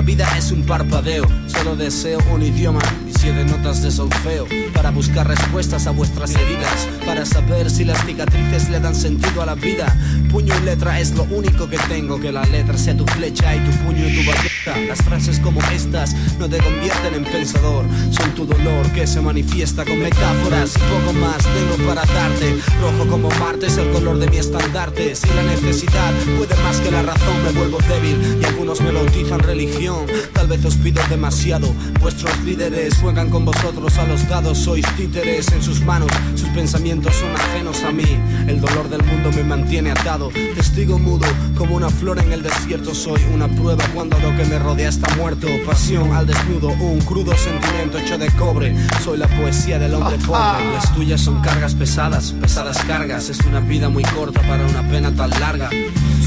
Vuestra vida es un parpadeo. Solo deseo un idioma y siete notas de solfeo. Para buscar respuestas a vuestras heridas. Para saber si las cicatrices le dan sentido a la vida. Puño y letra es lo único que tengo. Que la letra sea tu flecha y tu puño y tu ballesta. Las frases como estas no te convierten en pensador. Son tu dolor que se manifiesta con metáforas. Y poco más tengo para darte. Rojo como Marte es el color de mi estandarte. Si la necesidad puede más que la razón, me vuelvo débil. Y algunos me bautizan religión. Tal vez os pido demasiado. Vuestros líderes juegan con vosotros a los dados. Sois títeres en sus manos. Pensamientos son ajenos a mí. El dolor del mundo me mantiene atado. Testigo mudo como una flor en el desierto. Soy una prueba cuando lo que me rodea está muerto. Pasión al desnudo, un crudo sentimiento hecho de cobre. Soy la poesía del hombre pobre. Las tuyas son cargas pesadas, pesadas cargas. Es una vida muy corta para una pena tan larga.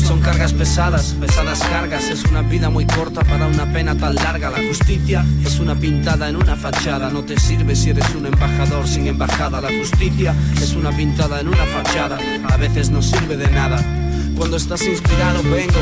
Son cargas pesadas, pesadas cargas. Es una vida muy corta para una pena tan larga. La justicia es una pintada en una fachada. No te sirve si eres un embajador sin embajada. La justicia es una pintada en una fachada. A veces no sirve de nada. Cuando estás inspirado vengo,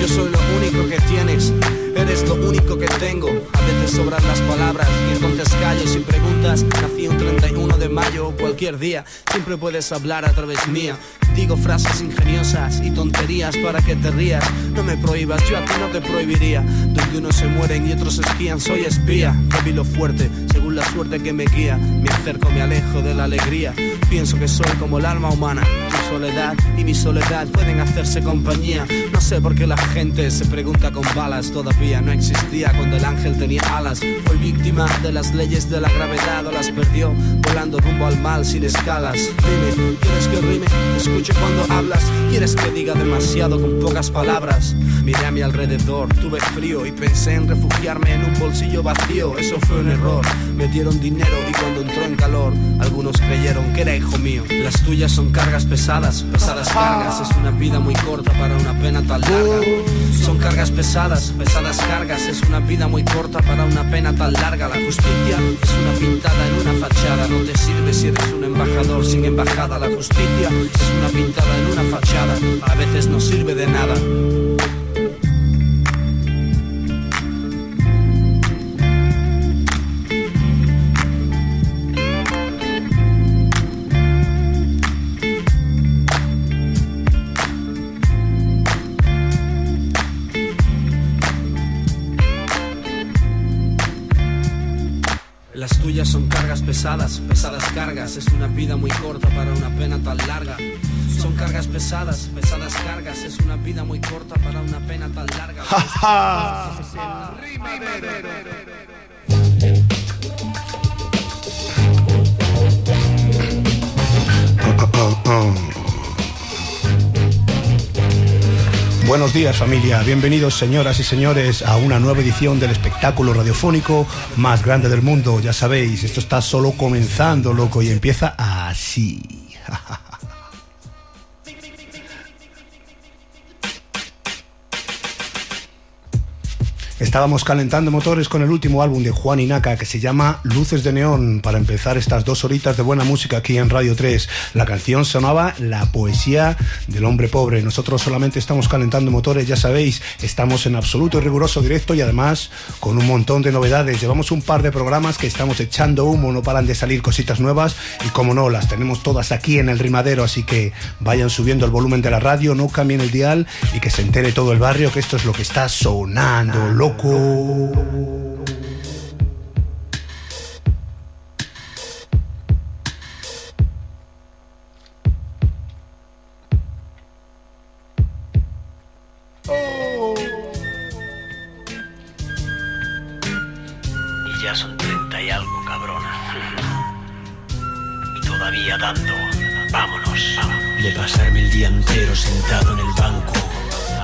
yo soy lo único que tienes, eres lo único que tengo. A veces sobran las palabras y entonces callo sin preguntas. Nací un 31 de mayo o cualquier día, siempre puedes hablar a través mía. Digo frases ingeniosas y tonterías para que te rías. No me prohíbas, yo a ti no te prohibiría. Donde unos se mueren y otros espían, soy espía. Débil o fuerte, según la suerte que me guía. Me acerco, me alejo de la alegría. Pienso que soy como el alma humana. Tu soledad y mi soledad pueden hacerse compañía. No sé por qué la gente se pregunta con balas. Todavía no existía cuando el ángel tenía alas. Fue víctima de las leyes de la gravedad o las perdió volando rumbo al mal sin escalas. Dime, ¿quieres que rime? Escuche cuando hablas. ¿Quieres que diga demasiado con pocas palabras? Miré a mi alrededor, tuve frío y pensé en refugiarme en un bolsillo vacío. Eso fue un error. Me dieron dinero y cuando entró en calor, algunos creyeron que era hijo mío. Las tuyas son cargas pesadas, pesadas cargas. Es una vida muy corta para una pena tan larga. Son cargas pesadas, pesadas cargas. Es una vida muy corta para una pena tan larga. La justicia es una pintada en una fachada. No te sirve si eres un embajador sin embajada. La justicia es una pintada en una fachada. A veces no sirve de nada. Pesadas, pesadas cargas. Es una vida muy corta para una pena tan larga. Son cargas pesadas, pesadas cargas. Es una vida muy corta para una pena tan larga. Buenos días familia, bienvenidos señoras y señores a una nueva edición del espectáculo radiofónico más grande del mundo. Ya sabéis, esto está solo comenzando, loco, y empieza así. Estábamos calentando motores con el último álbum de Juan Inaka que se llama Luces de Neón para empezar estas dos horitas de buena música aquí en Radio 3. La canción sonaba La poesía del hombre pobre. Nosotros solamente estamos calentando motores, ya sabéis, estamos en absoluto y riguroso directo y además con un montón de novedades. Llevamos un par de programas que estamos echando humo, no paran de salir cositas nuevas y como no, las tenemos todas aquí en el rimadero, así que vayan subiendo el volumen de la radio, no cambien el dial y que se entere todo el barrio que esto es lo que está sonando, loco. Y ya son treinta y algo, cabrona. Y todavía dando. Vámonos. De pasarme el día entero sentado en el banco.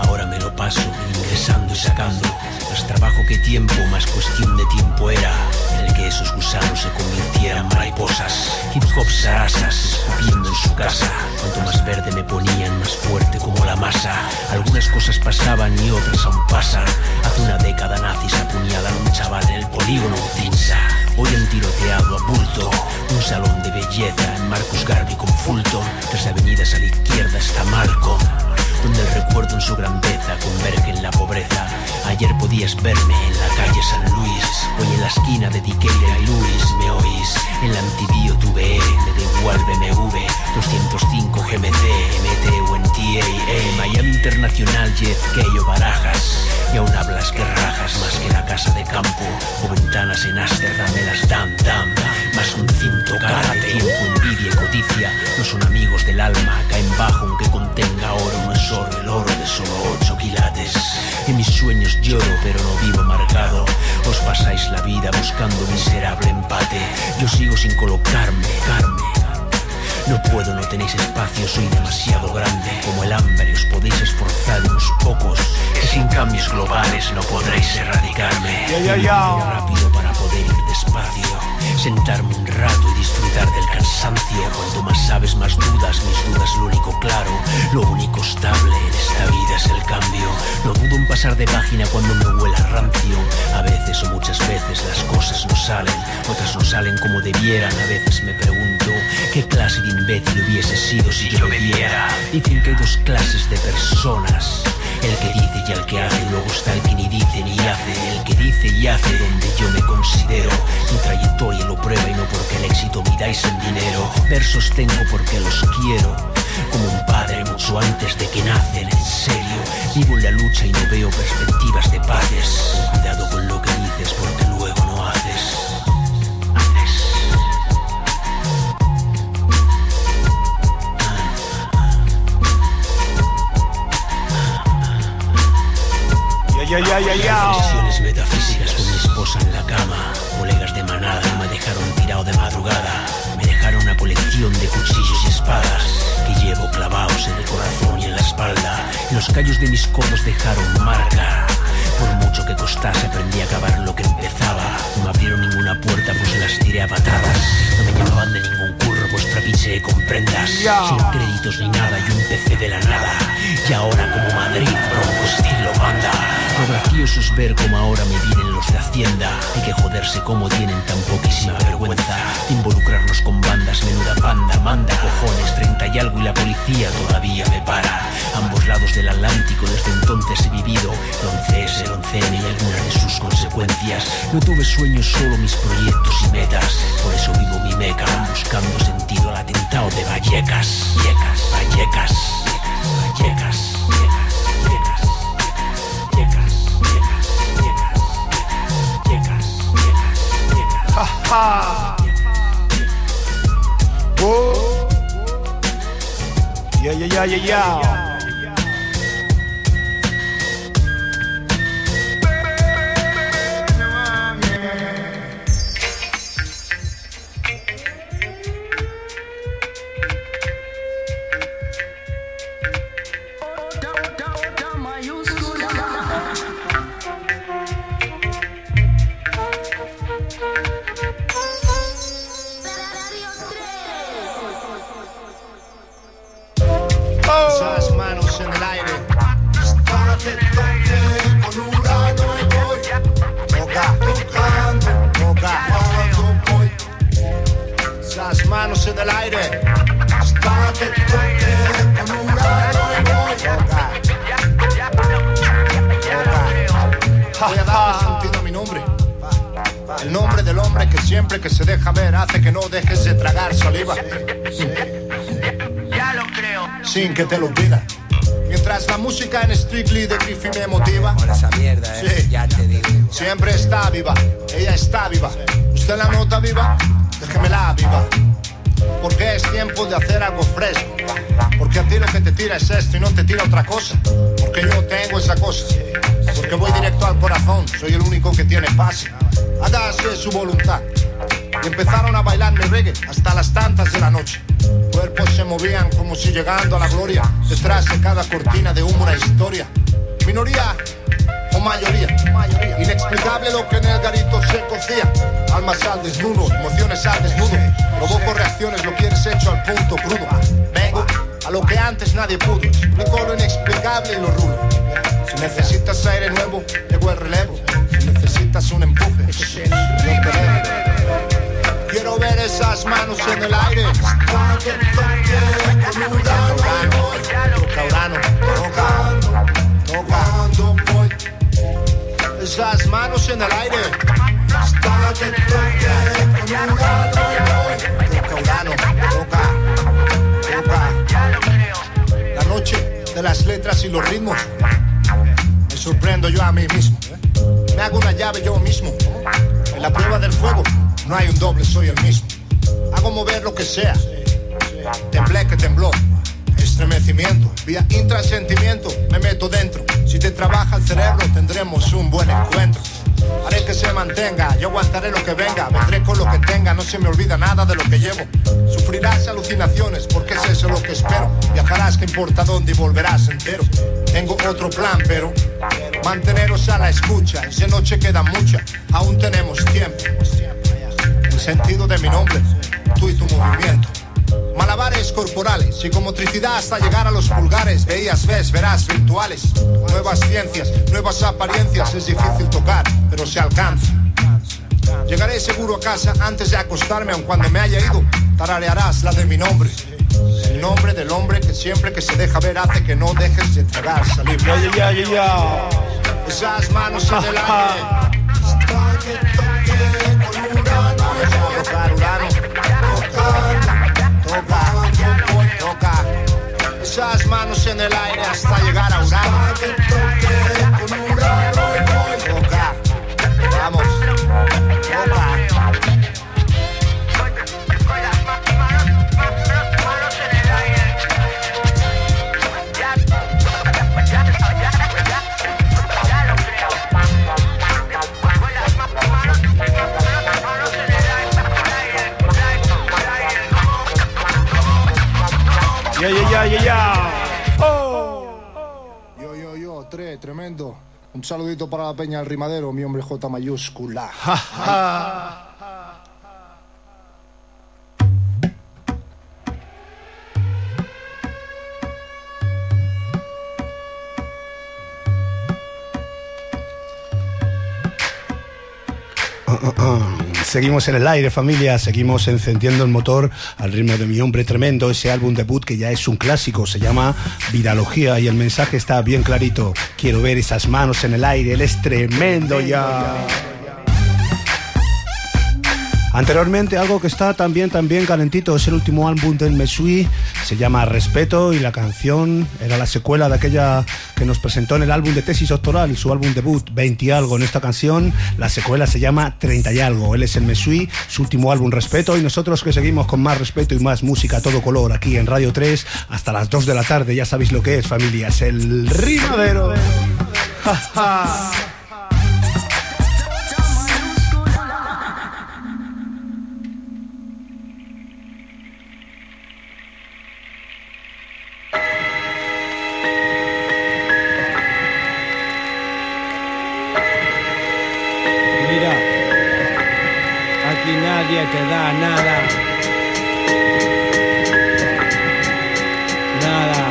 Ahora me lo paso ingresando y sacando. Más trabajo que tiempo, más cuestión de tiempo era. En el que esos gusanos se convirtieran mariposas. Hip hop sarasas, escupiendo en su casa. Cuanto más verde me ponían, más fuerte como la masa. Algunas cosas pasaban y otras aún pasan. Hace una década nazis apuñalan un chaval en el polígono Tinsa. Hoy han tiroteado a bulto un salón de belleza en Marcus Garvey con Fulton. Tres avenidas a la izquierda está Malcolm donde el recuerdo en su grandeza converge en la pobreza. Ayer podías verme en la calle San Luis, hoy en la esquina de Diqueira y Luis, me oís. En la Antibio tuve, me da igual BMW, 205 GMC, MT o en TAA, Miami Internacional, JFK o Barajas. Y aún hablas que rajas más que la casa de campo o ventanas en Ámsterdam me las dan, dan, más un cinto, cara tiempo, envidia y codicia no son amigos del alma, caen bajo aunque contenga oro, no es oro el oro de solo ocho quilates. En mis sueños lloro pero no vivo amargado, os pasáis la vida buscando miserable empate, yo sigo sin colocarme, carme. No puedo, no tenéis espacio, soy demasiado grande. Como el hambre os podéis esforzar unos pocos, que sin cambios globales no podréis erradicarme. Ya, ya, ya. Rápido para poder ir despacio, sentarme un rato y disfrutar del cansancio. Cuanto más sabes, más dudas, mis dudas lo único claro. Lo único estable en esta vida es el cambio. No dudo en pasar de página cuando me huela rancio. A veces o muchas veces las cosas no salen, otras no salen como debieran. A veces me pregunto qué clase de imbécil hubiese sido si yo bebiera. Dicen que hay dos clases de personas. El que dice y el que hace, luego está el que ni dice ni hace. El que dice y hace donde yo me considero. Mi trayectoria lo prueba y no porque el éxito miráis en dinero. Versos tengo porque los quiero. Como un padre mucho antes de que nacen, en serio. Vivo en la lucha y no veo perspectivas de paces. Cuidado con lo que dices porque Ya, ya, ya, ya, ya. Reflexiones metafísicas con mi esposa en la cama. Colegas de manada me dejaron tirado de madrugada. Me dejaron una colección de cuchillos y espadas que llevo clavados en el corazón y en la espalda. Los callos de mis codos dejaron marca. Por mucho que costase aprendí a acabar lo que empezaba. No me abrieron ninguna puerta pues las tiré a patadas. No me llamaban de ningún curro pues trapiche con prendas. Sin créditos ni nada yo empecé de la nada. Y ahora como Madrid, bronco estilo banda. Lo gracioso es ver cómo ahora me vienen los de Hacienda. Hay que joderse como tienen tan poquísima vergüenza. Involucrarnos con bandas, menuda panda, manda cojones, 30 y algo y la policía todavía me para. Ambos lados del Atlántico desde entonces he vivido. El 11S, el 11N y algunas de sus consecuencias. No tuve sueños, solo mis proyectos y metas. Por eso vivo mi meca, buscando sentido al atentado de. Vallecas, Vallecas, Vallecas, Vallecas, Vallecas. Vallecas, Vallecas, Vallecas. Ja. Oh. Ya, ya, ya, Sin que te lo pida. Mientras la música en Strictly de Griffy me motiva. Con esa mierda, eh. Sí. Ya te digo. Siempre está viva, ella está viva. ¿Usted la nota viva? Déjemela viva. Porque es tiempo de hacer algo fresco. Porque a ti lo que te tira es esto y no te tira otra cosa. Llegando a la gloria. Detrás de cada cortina de humo una historia. Minoría o mayoría. Inexplicable lo que en el garito se cocía. Almas al desnudo, emociones al desnudo. Provoco reacciones, lo quieres hecho al punto crudo. Vengo a lo que antes nadie pudo. Explico lo inexplicable y lo rudo. Si necesitas aire nuevo, llegó el relevo. Si necesitas un empuje, yo te. Ver esas manos en el aire. Toca, toca, con un grano, toca, grano, toca, toca, voy. Esas manos en el aire. Toca, toca. La noche de las letras y los ritmos. Me sorprendo yo a mí mismo. Me hago una llave yo mismo. En la prueba del fuego no hay un doble, soy el mismo. Hago mover lo que sea. Temblé que tembló. Estremecimiento, vía intrasentimiento, me meto dentro. Si te trabaja el cerebro, tendremos un buen encuentro. Haré que se mantenga, yo aguantaré lo que venga, vendré con lo que tenga, no se me olvida nada de lo que llevo. Sufrirás alucinaciones, porque es eso lo que espero. Viajarás que importa dónde y volverás entero. Tengo otro plan, pero manteneros a la escucha. Esa noche queda mucha, aún tenemos tiempo. El sentido de mi nombre, tú y tu movimiento. Malabares corporales, psicomotricidad hasta llegar a los pulgares. Veías, ves, verás, virtuales. Nuevas ciencias, nuevas apariencias. Es difícil tocar, pero se alcanza. Llegaré seguro a casa antes de acostarme, aun cuando me haya ido. Tararearás la de mi nombre. El nombre del hombre que siempre que se deja ver hace que no dejes de tragar salir. Ya, ya, ya, ya. Esas manos en Tocar, Urano. Toca, toca. Esas manos en el aire hasta llegar a Urano. Ya, ya, ya. Yo, yo, yo, tres, tremendo. Un saludito para la peña del rimadero, mi hombre J mayúscula. Seguimos en el aire, familia. Seguimos encendiendo el motor al ritmo de mi hombre tremendo. Ese álbum debut que ya es un clásico. Se llama Viralogía y el mensaje está bien clarito. Quiero ver esas manos en el aire. Él es tremendo ya. Anteriormente, algo que está también, también calentito, es el último álbum del Mesui, se llama Respeto y la canción era la secuela de aquella que nos presentó en el álbum de tesis doctoral y su álbum debut, 20 y algo. En esta canción, la secuela se llama 30 y algo. Él es el Mesui, su último álbum Respeto y nosotros que seguimos con más respeto y más música a todo color aquí en Radio 3 hasta las 2 de la tarde. Ya sabéis lo que es, familias, el rimadero. Nadie te da nada. Nada.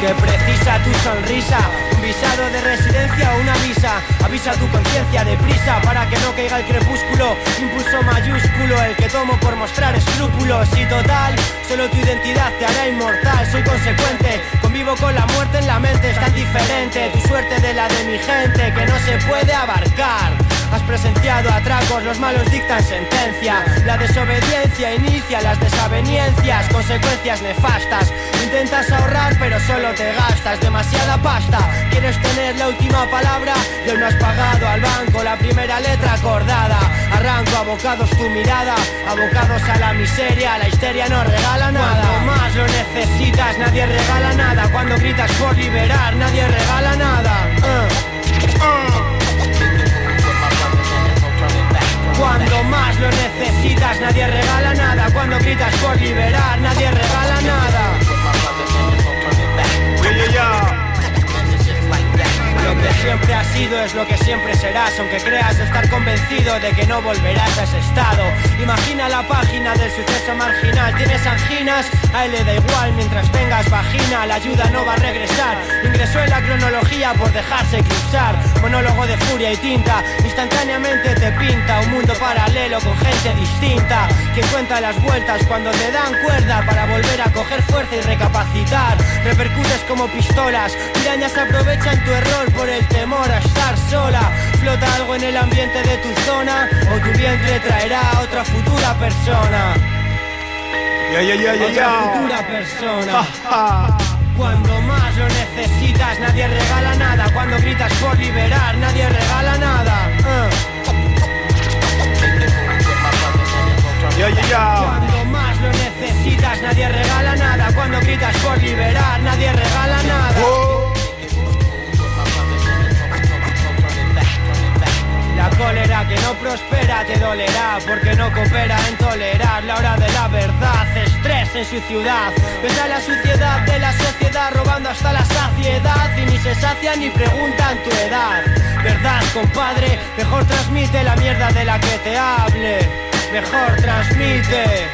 Que precisa tu sonrisa, un visado de residencia o una visa. Avisa tu conciencia deprisa para que no caiga el crepúsculo. Impulso mayúsculo, el que tomo por mostrar escrúpulos. Y total, solo tu identidad te hará inmortal. Soy consecuente, convivo con la muerte en la mente. Es tan diferente tu suerte de la de mi gente que no se puede abarcar. Has presenciado atracos, los malos dictan sentencia. La desobediencia inicia las desaveniencias, consecuencias nefastas. Intentas ahorrar, pero solo te gastas demasiada pasta. Quieres tener la última palabra y hoy no has pagado al banco la primera letra acordada. Arranco abocados tu mirada, abocados a la miseria. La histeria no regala nada. Cuando más lo necesitas, nadie regala nada. Cuando gritas por liberar, nadie regala nada. Uh. Cuando más lo necesitas, nadie regala nada. Cuando gritas por liberar, nadie regala nada. Que siempre has sido es lo que siempre serás, aunque creas estar convencido de que no volverás a ese estado. Imagina la página del suceso marginal, tienes anginas, a él le da igual mientras tengas vagina, la ayuda no va a regresar. Ingresó en la cronología por dejarse eclipsar, monólogo de furia y tinta, instantáneamente te pinta un mundo paralelo con gente distinta, que cuenta las vueltas cuando te dan cuerda para volver a coger fuerza y recapacitar. Repercutes como pistolas, pirañas aprovechan tu error por el temor a estar sola. Flota algo en el ambiente de tu zona o tu vientre traerá a otra futura persona. Ya, ya, ya, ya, Otra ya. futura persona. Cuando más lo necesitas, nadie regala nada. Cuando gritas por liberar, nadie regala nada. Uh. Ya, ya, ya. Cuando más lo necesitas, nadie regala nada. Cuando gritas por liberar, nadie regala nada. La cólera que no prospera te dolerá porque no coopera en tolerar la hora de la verdad. Estrés en su ciudad, ves a la suciedad de la sociedad robando hasta la saciedad y ni se sacia ni preguntan tu edad. Verdad, compadre, mejor transmite la mierda de la que te hable. Mejor transmite.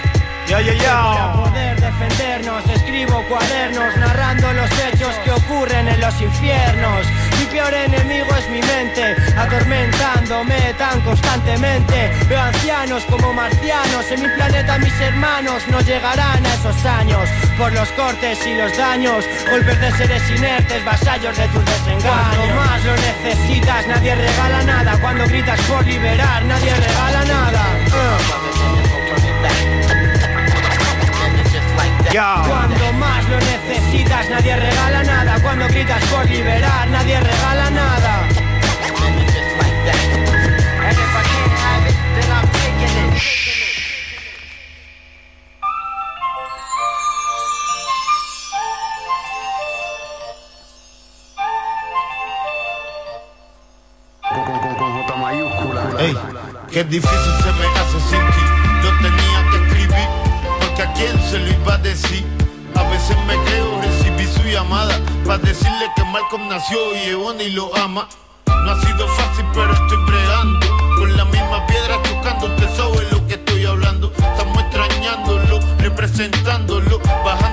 Ya, ya, Para ya. poder defendernos, escribo cuadernos narrando los hechos que ocurren en los infiernos. Peor enemigo es mi mente, atormentándome tan constantemente. Veo ancianos como marcianos, en mi planeta mis hermanos no llegarán a esos años. Por los cortes y los daños, golpes de seres inertes, vasallos de tus desengaños. Cuando más lo necesitas, nadie regala nada. Cuando gritas por liberar, nadie regala nada. Uh. Ya. Lo necesitas, nadie regala nada. Cuando gritas por liberar, nadie regala nada. Ey, qué difícil se me Malcolm nació y Ebony lo ama. No ha sido fácil, pero estoy bregando. Con la misma piedra chocando, usted sabe lo que estoy hablando. Estamos extrañándolo, representándolo, bajándola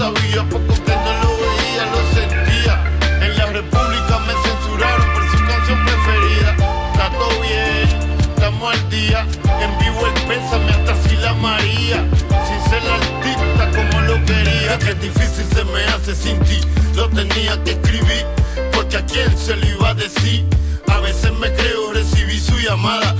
poco que lo veía, lo sentía. En la República me censuraron por su canción preferida. Está todo bien, estamos al día. En vivo el pésame hasta si la María. Sin ser la artista como lo quería. Que difícil se me hace sin ti. Lo tenía que escribir, porque a quién se lo iba a decir. A veces me creo, recibí su llamada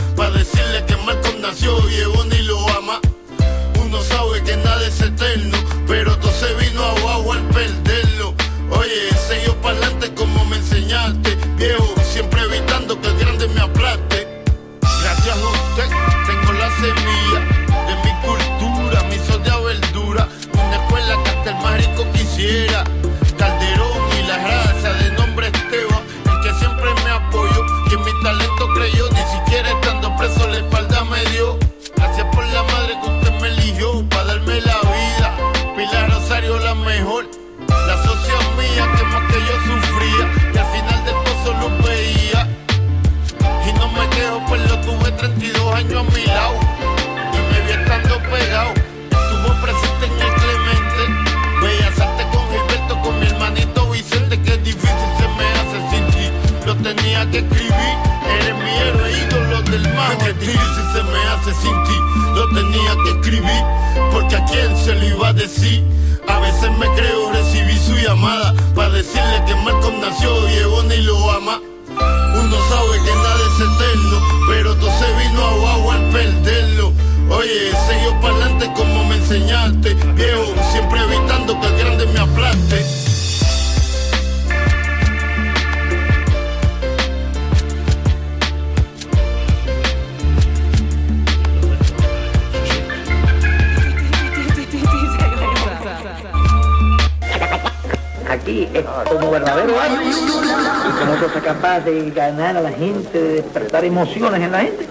ganar a la gente, de despertar emociones en la gente.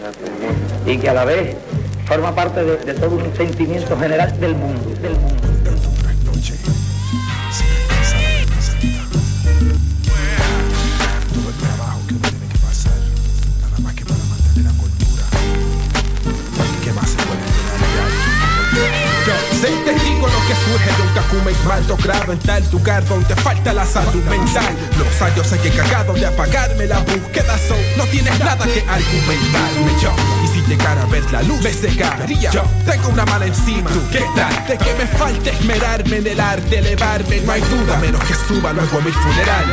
Y que a la vez forma parte de, todo un sentimiento general del mundo. En tal lugar donde falta la salud mental. Los años hay que cagado de apagarme la búsqueda son, no tienes nada que argumentarme yo. Y si llegara a ver la luz, me cegaría. Yo tengo una mala encima, ¿tú qué tal? De que me falta esmerarme en el arte, elevarme, no hay duda, menos que suba luego a mi funeral.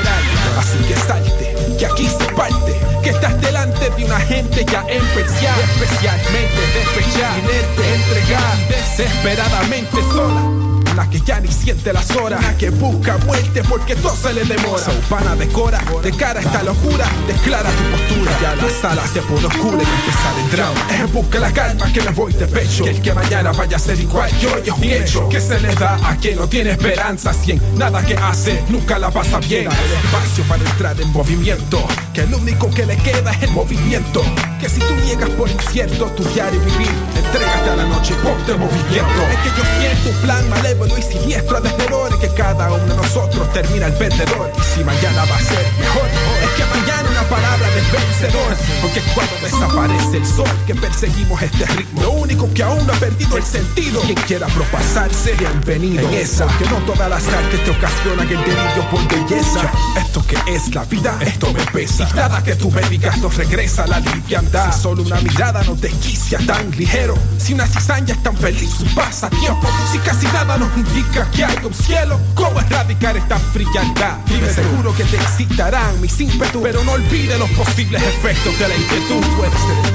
Así que salte, que aquí se parte, que estás delante de una gente ya especial, especialmente despechada, inerte, entregada, desesperadamente sola. Una que ya ni siente las horas, una que busca muerte porque todo se le demora. Saupana decora, de cara a esta locura, declara tu postura. Ya la sala se pone oscura y empezar el drama. Es en busca la calma que me voy de pecho. Que el que mañana vaya a ser igual yo, yo es un hecho. Que se le da a quien no tiene esperanza. Cien, nada que hace, nunca la pasa bien. El espacio para entrar en movimiento. Que lo único que le queda es el movimiento. Que si tú niegas por incierto tu diario vivir, entrégate a la noche y ponte en movimiento. Es que yo siento un plan malévolo y siniestro de errores que cada uno de nosotros termina el perdedor. Y si mañana va a ser mejor, es que mañana una palabra del vencedor. Porque cuando desaparece el sol que perseguimos este ritmo, lo único que aún no ha perdido el sentido. Quien quiera propasarse, bienvenido. En esa, que no todas las artes te ocasionan el delirio por belleza. Esto que es la vida, esto me pesa. Nada que me digas nos regresa la liviandad. Si solo una mirada no te quicia tan ligero. Si una cizaña es tan feliz, pasa tiempo. Si casi nada nos indica que hay un cielo, ¿cómo erradicar esta frialdad? Dime seguro que te excitarán mis ímpetus, pero no olvide los posibles efectos de la inquietud. Tú eres el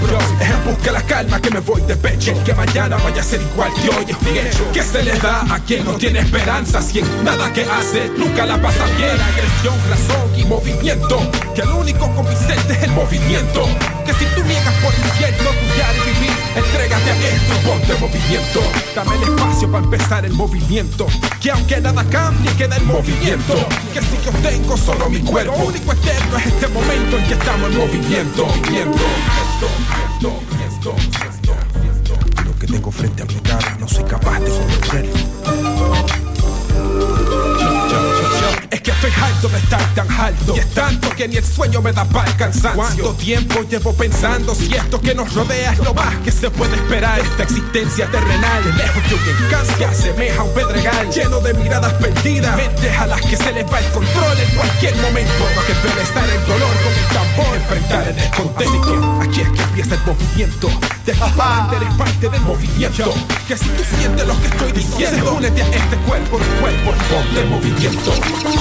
es en busca la calma que me voy de pecho. Que mañana vaya a ser igual que hoy es un hecho. Que se le da a quien no tiene esperanza, si en nada que hace nunca la pasa bien. Agresión, razón y movimiento. Que lo único convincente es el movimiento. Que si tú niegas por infierno tu diario vivir, entrégate a esto, ponte en movimiento. Dame el espacio para empezar el movimiento. Que aunque nada cambie, queda el movimiento. Que si yo tengo solo mi cuerpo, lo único eterno es este momento en que estamos en movimiento. Lo que tengo frente a mi cara no soy capaz de comprenderlo. Es que estoy harto de estar tan alto. Y es tanto que ni el sueño me da para alcanzar ¿Cuánto tiempo llevo pensando si esto que nos rodea es lo más que se puede esperar? Esta existencia terrenal De lejos yo que cansa asemeja a un pedregal Lleno de miradas perdidas Mentes a las que se les va el control en cualquier momento. No que estar el dolor con un tambor. Enfrentar el descontento Aquí es que empieza el movimiento. De eres parte del movimiento. Que si tú sientes lo que estoy diciendo Únete a este cuerpo, cuerpo, ponte en movimiento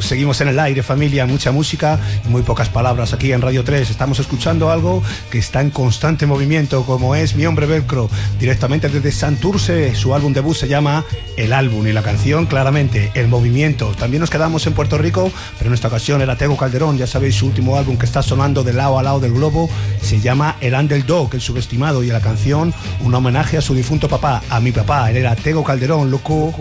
Seguimos en el aire, familia. Mucha música y muy pocas palabras aquí en Radio 3. Estamos escuchando algo que está en constante movimiento, como es mi hombre Velcro, directamente desde Santurce. Su álbum debut se llama El Álbum y la canción, claramente, El Movimiento. También nos quedamos en Puerto Rico, pero en esta ocasión era Tego Calderón. Ya sabéis, su último álbum que está sonando de lado a lado del globo se llama El Underdog, el subestimado. Y la canción, un homenaje a su difunto papá, a mi papá. Él era Tego Calderón, loco.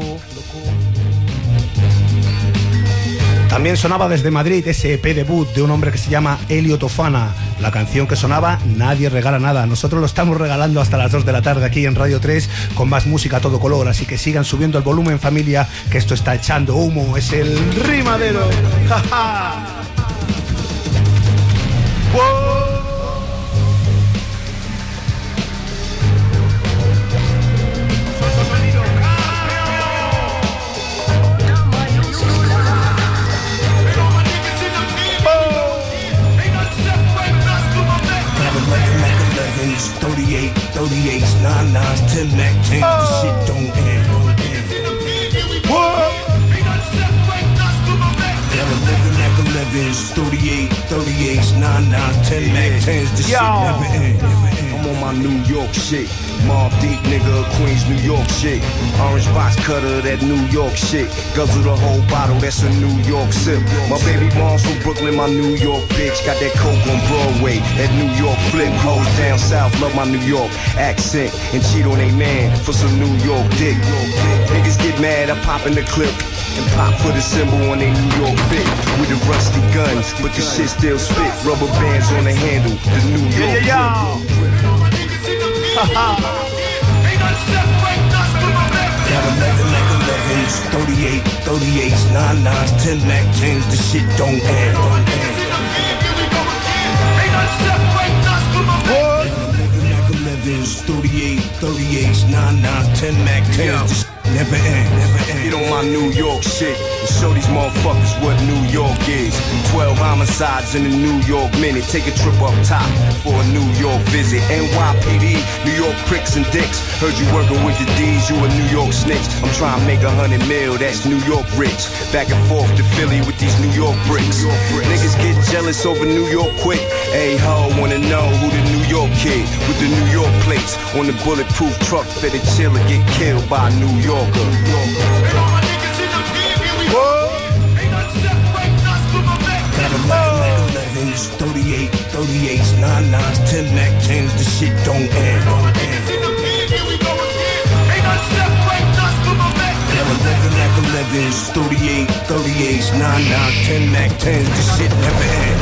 También sonaba desde Madrid ese EP debut de un hombre que se llama Elio Tofana. La canción que sonaba Nadie regala nada. Nosotros lo estamos regalando hasta las 2 de la tarde aquí en Radio 3 con más música a todo color. Así que sigan subiendo el volumen familia, que esto está echando humo. Es el rimadero. ¡Ja, ja! My New York shit. Mob deep nigga, Queens, New York shit. Orange box cutter, that New York shit. Guzzle the whole bottle, that's a New York sip. My baby mom's from Brooklyn, my New York bitch. Got that coke on Broadway, that New York flip. Hoes down south, love my New York accent. And cheat on a man for some New York dick. Niggas get mad, I pop in the clip. And pop for the symbol on a New York fit. With the rusty guns, but the shit still spit. Rubber bands on the handle, the New York grip. Got 11 Mac 11s, 38, 38s, 9 nines, 10 lakh chains, the shit don't end. What? 38, 38s, 9 nines, 10 never end, never end. Get on my New York shit and show these motherfuckers what New York is. 12 homicides in a New York minute. Take a trip up top for a New York visit. NYPD, New York pricks and dicks. Heard you working with the D's, you a New York snitch. I'm trying to make a hundred mil, that's New York rich. Back and forth to Philly with these New York bricks. Niggas get jealous over New York quick. Hey ho, wanna know who the New York kid with the New York plates on the bulletproof truck fitted chill or get killed by New Yorker. Got 11 Mac 11s, 38, 38s, 99s, 10 Mac 10s, the shit don't end. Got 11 Mac 11s, 38, 38s, 99s, 10 Mac 10s, the shit never end.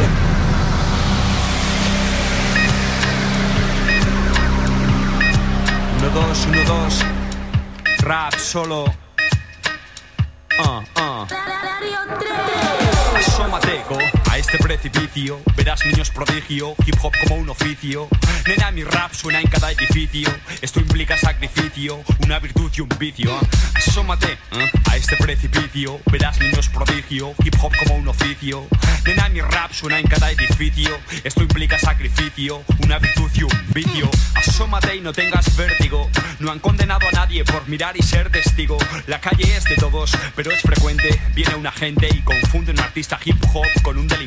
Uno, dos, dos. Rap solo. Ah, ah. A este precipicio. Verás niños prodigio, hip hop como un oficio. Nena, mi rap suena en cada edificio. Esto implica sacrificio, una virtud y un vicio. Asómate ah, a este precipicio. Verás niños prodigio, hip hop como un oficio. Nena, mi rap suena en cada edificio. Esto implica sacrificio, una virtud y un vicio. Asómate y no tengas vértigo. No han condenado a nadie por mirar y ser testigo. La calle es de todos, pero es frecuente. Viene un agente y confunde un artista hip hop con un delincuente.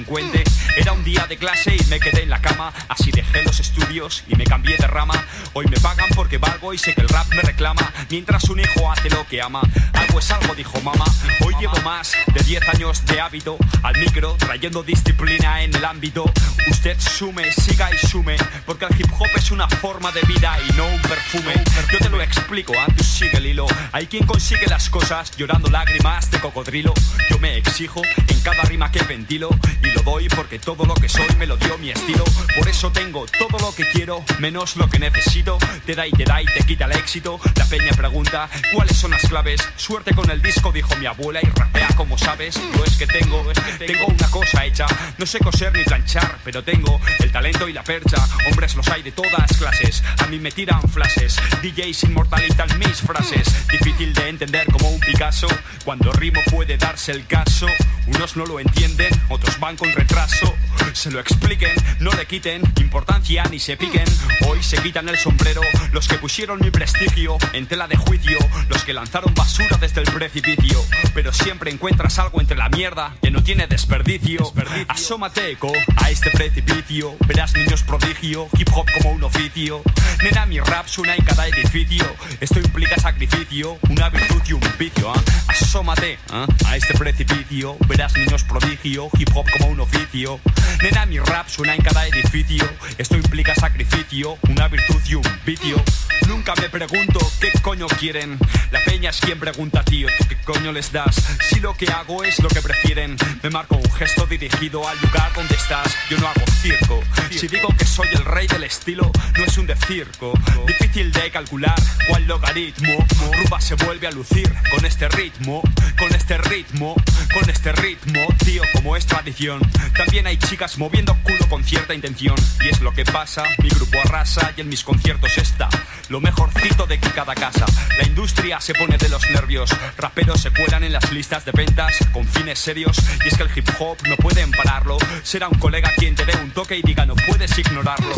Era un día de clase y me quedé en la cama. Así dejé los estudios y me cambié de rama. Hoy me pagan porque valgo y sé que el rap me reclama. Mientras un hijo hace lo que ama. Algo es algo, dijo mamá. Hoy llevo más de 10 años de hábito al micro, trayendo disciplina en el ámbito. Usted sume, siga y sume, porque el hip hop es una forma de vida y no un perfume. Yo te lo explico, antes sigue el hilo. Hay quien consigue las cosas llorando lágrimas de cocodrilo. Yo me exijo en cada rima que ventilo lo doy porque todo lo que soy me lo dio mi estilo. Por eso tengo todo lo que quiero, menos lo que necesito. Te da y te da y te quita el éxito. La peña pregunta cuáles son las claves. Suerte con el disco, dijo mi abuela y rapea como sabes. Yo es que tengo, tengo una cosa hecha. No sé coser ni planchar, pero tengo el talento y la percha. Hombres los hay de todas clases. A mí me tiran flashes. DJs inmortalizan mis frases. Difícil de entender como un Picasso. Cuando rimo puede darse el caso. Unos no lo entienden, otros van con retraso. Se lo expliquen, no le quiten importancia ni se piquen. Hoy se quitan el sombrero los que pusieron mi prestigio en tela de juicio, los que lanzaron basura desde el precipicio. Pero siempre encuentras algo entre la mierda que no tiene desperdicio. Asómate, eco, a este precipicio. Verás niños prodigio, hip hop como un oficio. Nena, mi rap suena en cada edificio. Esto implica sacrificio, una virtud y un vicio. ¿ah? Asómate ¿ah? a este precipicio. Verás niños prodigio, hip hop como un oficio. Nena, mi rap suena en cada edificio. Esto implica sacrificio, una virtud y un vicio. Nunca me pregunto qué coño quieren. La peña es quien pregunta, tío, ¿tú qué coño les das? Si lo que hago es lo que prefieren, me marco un gesto dirigido al lugar donde estás. Yo no hago circo. Si digo que soy el rey del estilo, no es un de circo. Difícil de calcular cuál logaritmo. Ruba se vuelve a lucir con este ritmo, con este ritmo, con este ritmo, tío, como es tradición. También hay chicas moviendo culo con cierta intención. Y es lo que pasa, mi grupo arrasa y en mis conciertos está lo mejorcito de cada casa. La industria se pone de los nervios. Raperos se cuelan en las listas de ventas con fines serios. Y es que el hip hop no pueden pararlo. Será un colega quien te dé un toque y diga no puedes ignorarlo.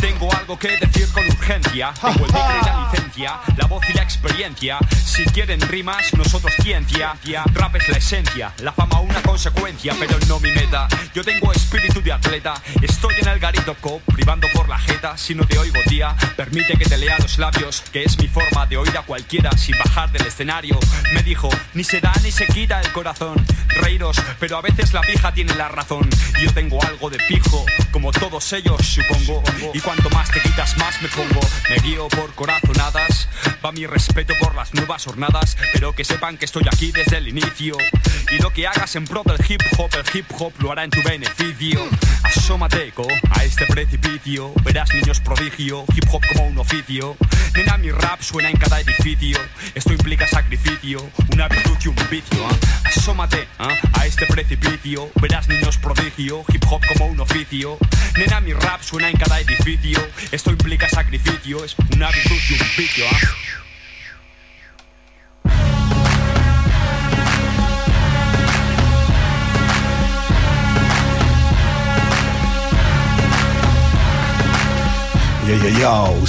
Tengo algo que decir con urgencia. Tengo el micro y la licencia, la voz y la experiencia. Si quieren rimas, nosotros ciencia. Rap es la esencia, la fama una consecuencia, pero no mi Yo tengo espíritu de atleta, estoy en el garito cop, privando por la jeta. Si no te oigo, tía, permite que te lea los labios, que es mi forma de oír a cualquiera sin bajar del escenario. Me dijo, ni se da ni se quita el corazón. Reíros, pero a veces la pija tiene la razón. Yo tengo algo de pijo, como todos ellos, supongo. Y cuanto más te quitas, más me pongo. Me guío por corazonadas. Va mi respeto por las nuevas jornadas, pero que sepan que estoy aquí desde el inicio. Y lo que hagas en pro del hip hop, el hip hop lo hará en tu beneficio. Asómate, co, a este precipicio. Verás niños prodigio, hip hop como un oficio. Nena, mi rap suena en cada edificio. Esto implica sacrificio, una virtud y un vicio. ¿ah? Asómate ¿ah? a este precipicio. Verás niños prodigio, hip hop como un oficio. Nena, mi rap suena en cada edificio. Esto implica sacrificio, es una virtud y un vicio. ¿ah?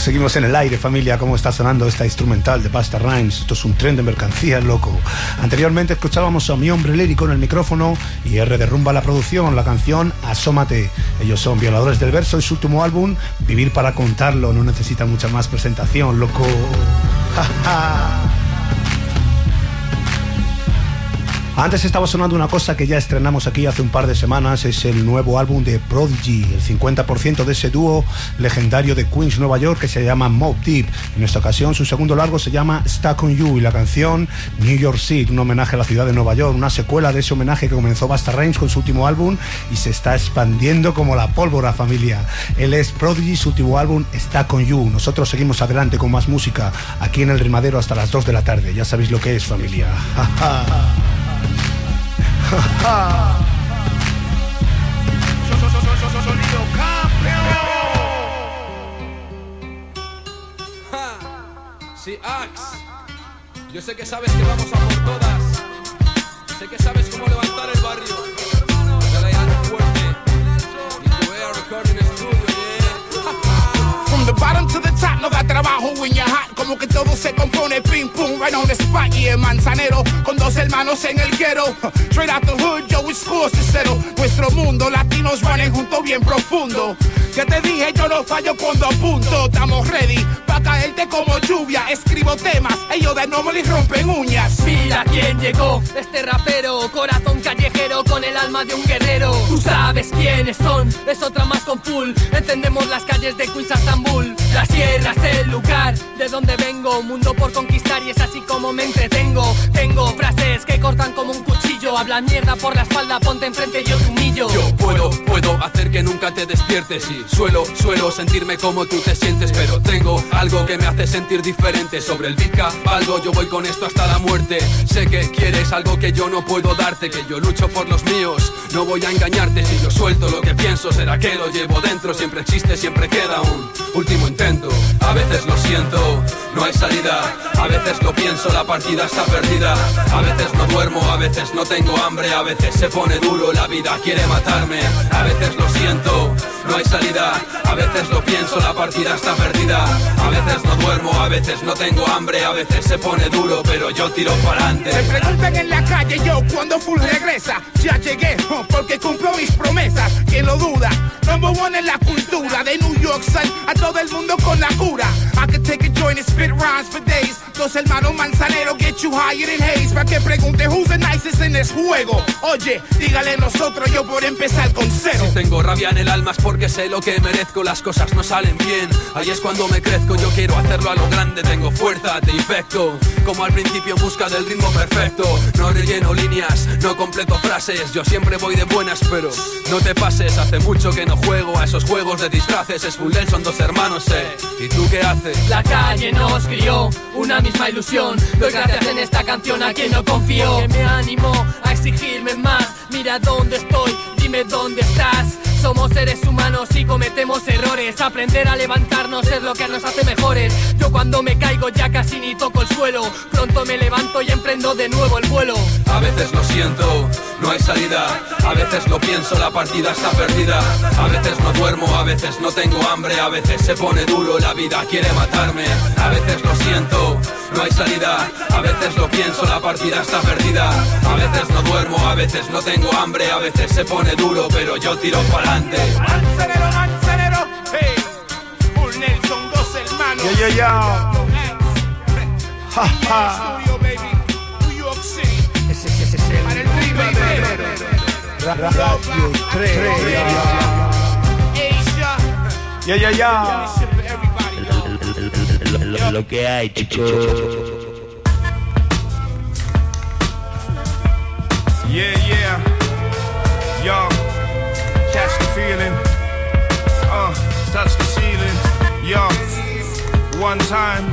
Seguimos en el aire, familia. ¿Cómo está sonando esta instrumental de Pasta Rhymes? Esto es un tren de mercancías, loco. Anteriormente escuchábamos a mi hombre lírico en el micrófono y R de Rumba la producción, la canción Asómate. Ellos son Violadores del Verso y su último álbum, Vivir para contarlo. No necesita mucha más presentación, loco. Antes estaba sonando una cosa que ya estrenamos aquí hace un par de semanas, es el nuevo álbum de Prodigy, el 50% de ese dúo legendario de Queens, Nueva York, que se llama Mob Deep. En esta ocasión su segundo largo se llama Stuck on You y la canción New York City, un homenaje a la ciudad de Nueva York, una secuela de ese homenaje que comenzó Basta Rhymes con su último álbum y se está expandiendo como la pólvora, familia. Él es Prodigy, su último álbum Stuck on You. Nosotros seguimos adelante con más música aquí en el Rimadero hasta las 2 de la tarde. Ya sabéis lo que es, familia. Sonido campeón. Yo sé que sabes que vamos a por todas. Sé que sabes cómo levantar el barrio. Dale fuerte. Y Air Recording Studio, yeah. Bottom to the top, no da trabajo when you're hot. Como que todo se compone, ping pum, right on the. Y el manzanero con dos hermanos en el ghetto. Straight out the hood, yo, it's scores to settle. Nuestro mundo, latinos running junto bien profundo. Ya te dije, yo no fallo cuando apunto. Estamos ready pa' caerte como lluvia. Escribo temas, ellos de y rompen uñas. Mira quién llegó, este rapero, corazón callejero con el alma de un guerrero. Tú sabes quiénes son, es otra más con full. Entendemos las calles de Queens a Estambul. full La sierra es el lugar de donde vengo, un mundo por conquistar y es así como me entretengo. Tengo frases que cortan como un cuchillo, habla mierda por la espalda, ponte enfrente yo te humillo. Yo puedo, puedo hacer que nunca te despiertes y suelo, suelo sentirme como tú te sientes, pero tengo algo que me hace sentir diferente. Sobre el beat algo yo voy con esto hasta la muerte. Sé que quieres algo que yo no puedo darte, que yo lucho por los míos. No voy a engañarte si yo suelto lo que pienso, será que lo llevo dentro. Siempre existe, siempre queda un último intento. A veces lo siento, no hay salida. A veces lo pienso, la partida está perdida. A veces no duermo, a veces no tengo hambre. A veces se pone duro, la vida quiere matarme. A veces lo siento, no hay salida. A veces lo pienso, la partida está perdida. A veces no duermo, a veces no tengo hambre. A veces se pone duro, pero yo tiro para adelante. Me preguntan en la calle yo cuando full regresa. Ya llegué porque cumplo mis promesas. ¿Quién lo duda? Number one en la cultura de New York Sun a todo el mundo con la cura. I could take a joint and spit rhymes for days. Dos hermanos manzanero get you higher than haze. Pa' que pregunte who's the nicest en este juego. Oye, dígale nosotros yo por empezar con cero. Si tengo rabia en el alma es porque sé lo que merezco, las cosas no salen bien. Ahí es cuando me crezco, yo quiero hacerlo a lo grande, tengo fuerza, te infecto. Como al principio en busca del ritmo perfecto. No relleno líneas, no completo frases, yo siempre voy de buenas, pero no te pases. Hace mucho que no juego a esos juegos de disfraces. Es full son dos hermanos, eh. ¿Y tú qué haces? La calle nos crió, una misma ilusión. Doy gracias en esta canción a quien no confío. Que me animó a exigirme más. Mira dónde estoy, dime dónde estás. Somos seres humanos y cometemos errores. Aprender a levantarnos es lo que nos hace mejores. Yo Cuando me caigo ya casi ni toco el suelo. Pronto me levanto y emprendo de nuevo el vuelo. A veces lo siento, no hay salida. A veces lo pienso, la partida está perdida. A veces no duermo, a veces no tengo hambre. A veces se pone duro, la vida quiere matarme. A veces lo siento, no hay salida. A veces lo pienso, la partida está perdida. A veces no duermo, a veces no tengo hambre. A veces se pone duro, pero yo tiro para adelante. Hey. Full Nelson, dos hermanos. Ha. Studio, baby. New York City. Para el Radio 3. Asia. Yeah, yeah, yeah. Lo, lo que hay, chicho. Yeah, yeah. Yo, catch the feeling. Uh, touch the ceiling. Yo, one time.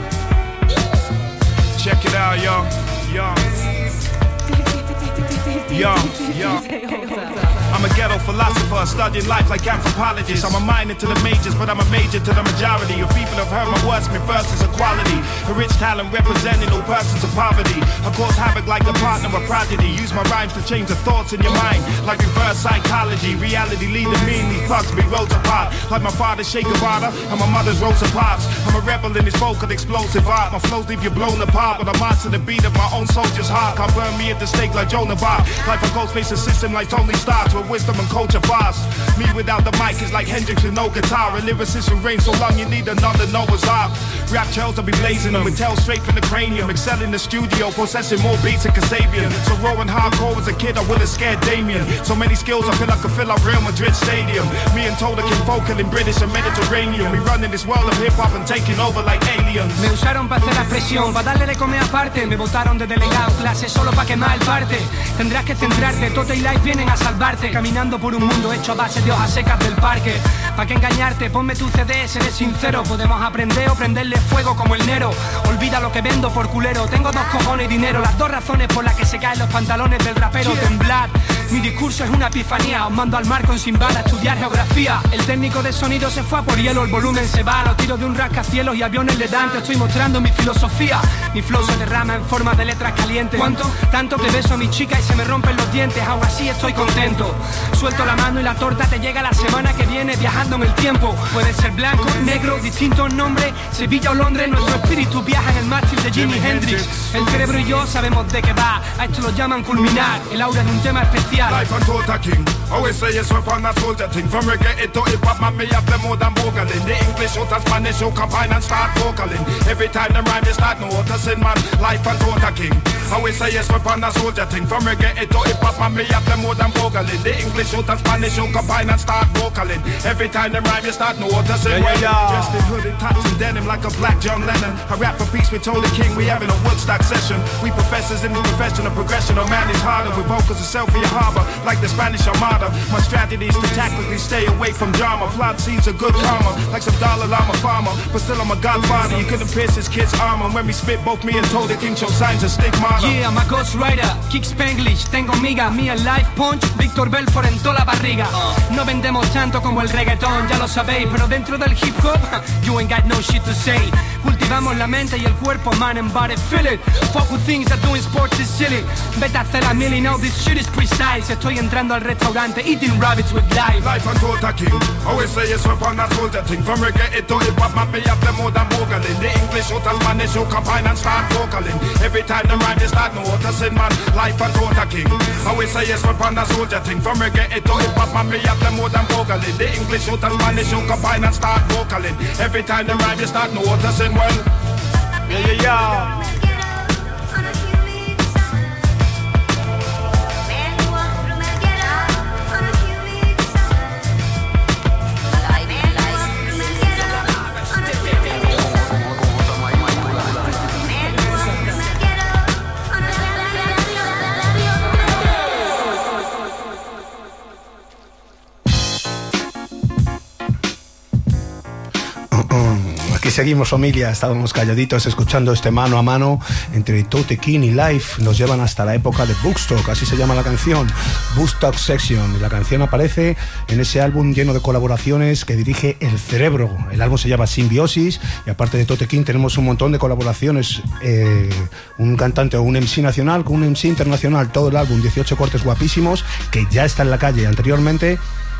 Check it out, yo. Yo. Yo, yo. I'm a ghetto philosopher, studying life like anthropologist. I'm a minor to the majors, but I'm a major to the majority. Of people have heard my words, me versus equality. A rich talent representing all persons of poverty. I cause havoc like a partner of prodigy. Use my rhymes to change the thoughts in your mind, like reverse psychology. Reality leading me these thugs be roads apart. Like my father's Che Guevara and my mother's Rosa Parks. I'm a rebel in this vocal explosive art. My flows leave you blown apart, but I march to the beat of my own soldier's heart. Can't burn me at the stake like Joan of Arc. Life a ghost face a system like Tony Stark. With wisdom and culture vast. Me without the mic is like Hendrix with no guitar. A lyricist rain so long you need another Noah's Ark. Rap trails I'll be blazing them with tails straight from the cranium. Excel in the studio, processing more beats than Kasabian. So rolling hardcore as a kid, I would have scared Damien. So many skills, I feel I could fill up Real Madrid Stadium. Me and Toda can vocal in British and Mediterranean. We running this world of hip hop and taking over like aliens. Me usaron para hacer la presión, para darle de comer aparte. Me votaron de delegado, clase solo para quemar el parte. Tendrás que centrarte, Tote y Life vienen a salvarte. Caminando por un mundo hecho a base de hojas secas del parque. ¿Pa' qué engañarte? Ponme tu CD, seré sincero. Podemos aprender o prenderle fuego como el Nero. Olvida lo que vendo por culero. Tengo dos cojones y dinero. Las dos razones por las que se caen los pantalones del rapero. Temblar. Mi discurso es una epifanía. Os mando al mar con sin bala a estudiar geografía. El técnico de sonido se fue a por hielo. El volumen se va. Los tiros de un rascacielos y aviones le dan. Te estoy mostrando mi filosofía. Mi flow se derrama en forma de letras calientes. ¿Cuánto? Tanto que beso a mi chica y se me rompen los dientes. Aún así estoy contento. Suelto la mano y la torta te llega la semana que viene viajando en el tiempo. Puede ser blanco, negro, distintos nombres. Sevilla o Londres, nuestro espíritu viaja en el mástil de Jimi Hendrix. El cerebro y yo sabemos de qué va. A esto lo llaman culminar. El aura de un tema especial. Life and total king. Always say yes, we're on a soldier thing. From reggae to hip hop, man, me have them more than vocaling. The English out and Spanish, you combine and start vocaling. Every time them rhyme, you start noticing, man. Life and total king. Always say yes, we're on a soldier thing. From reggae to hip hop, man, me have them more than vocaling. The English out and Spanish, you combine and start vocaling. Every time them rhyme, you start noticing. Yeah, yeah, yeah. Dressed in hooded tops and denim like a black John Lennon. I rap for peace with Tony King. We having a Woodstock session. We professors in this profession of progression. Oh man, it's harder with vocals and selfie harbor like the Spanish Armada. My strategy is to tactically stay away from drama. Plot seeds a good karma, like some Dalai Lama farmer. But still, I'm a godfather. You couldn't pierce his kid's armor. When we spit, both me and Tony King show signs of stigmata. Yeah, I'm a Ghost Rider, Kick Spanglish, tengo miga, mi el Life Punch, Víctor Belfort en toda la barriga. No vendemos tanto como el reggaetón, ya lo sabéis, pero dentro del hip hop, you ain't got no shit to say. Cultivamos la mente y el cuerpo, man and body, feel it. Fuck with things that doing sports is silly. Vete a hacer a mil now this shit is precise. Estoy entrando al restaurante, eating rabbits with life. Life and total king. Always say yes, we're on a soldier thing. From reggae to hip hop, man, me have them more than vocaling. The English out and Spanish, you combine and start vocaling. Every time the rhyme, you start noticing, man. Life and total king. Always say yes, we're on a soldier thing. From reggae to hip hop, man, me have them more than vocaling. The English out and Spanish, you combine and start vocaling. Every time the rhyme, you start noticing, well. Yeah, yeah, yeah. Aquí seguimos familia, estábamos calladitos escuchando este mano a mano entre Tote King y Life. Nos llevan hasta la época de Bookstock, así se llama la canción, Bookstock Section. Y la canción aparece en ese álbum lleno de colaboraciones que dirige El Cerebro. El álbum se llama Simbiosis y aparte de Tote King tenemos un montón de colaboraciones. Eh, un cantante o un MC nacional con un MC internacional, todo el álbum, 18 cortes guapísimos que ya está en la calle anteriormente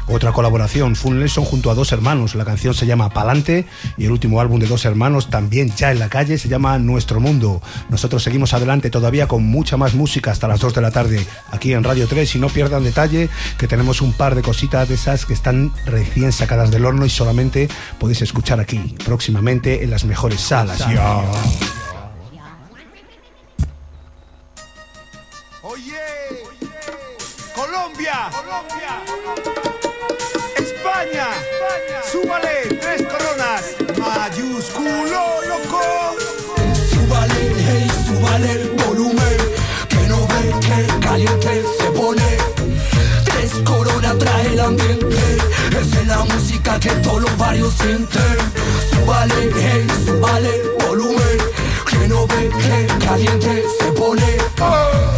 otra colaboración, Full Nelson junto a dos hermanos. La canción se llama Palante y el último álbum de dos hermanos, también ya en la calle, se llama Nuestro Mundo. Nosotros seguimos adelante todavía con mucha más música hasta las 2 de la tarde aquí en Radio 3. Y no pierdan detalle que tenemos un par de cositas de esas que están recién sacadas del horno y solamente podéis escuchar aquí, próximamente en las mejores salas. Oye, Colombia, Colombia. Esa es la música que todos los barrios sienten. Súbale, hey, súbale volumen, que no ve que caliente se pone.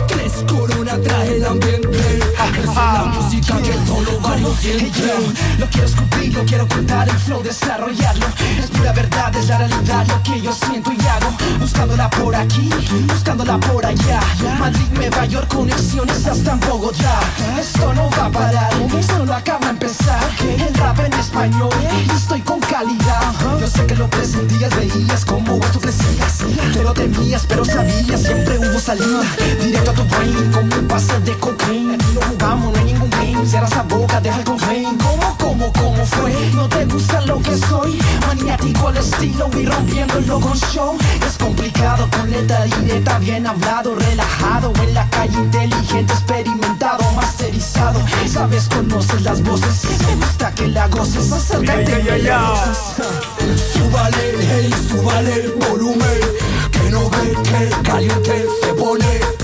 Tres coronas trae el ambiente, es la música que barrios sienten. Lo quiero escupir, lo quiero contar, el flow desarrollarlo Es pura verdad, es la realidad, lo que yo siento y hago Buscándola por aquí, buscándola por allá Madrid, Nueva York, conexiones hasta en Bogotá Esto no va a parar, solo acaba de empezar El rap en español, y estoy con calidad Yo sé que lo presentías, veías como vos tú crecías Te lo temías, pero sabías, siempre hubo salida Directo a tu brain, como un pase de no jugamos, no hay ningún game, cierra esa boca, deja el complain ¿Cómo, cómo, cómo fue? ¿No te gusta lo que soy? Maniático al estilo y rompiéndolo con show. Es complicado con letra directa, bien hablado Relajado. En la calle, inteligente, experimentado Masterizado, sabes, conoces las voces. Me gusta que la goces, acércate. Ya. Súbale, hey, súbale el volumen, que no ve que caliente se pone.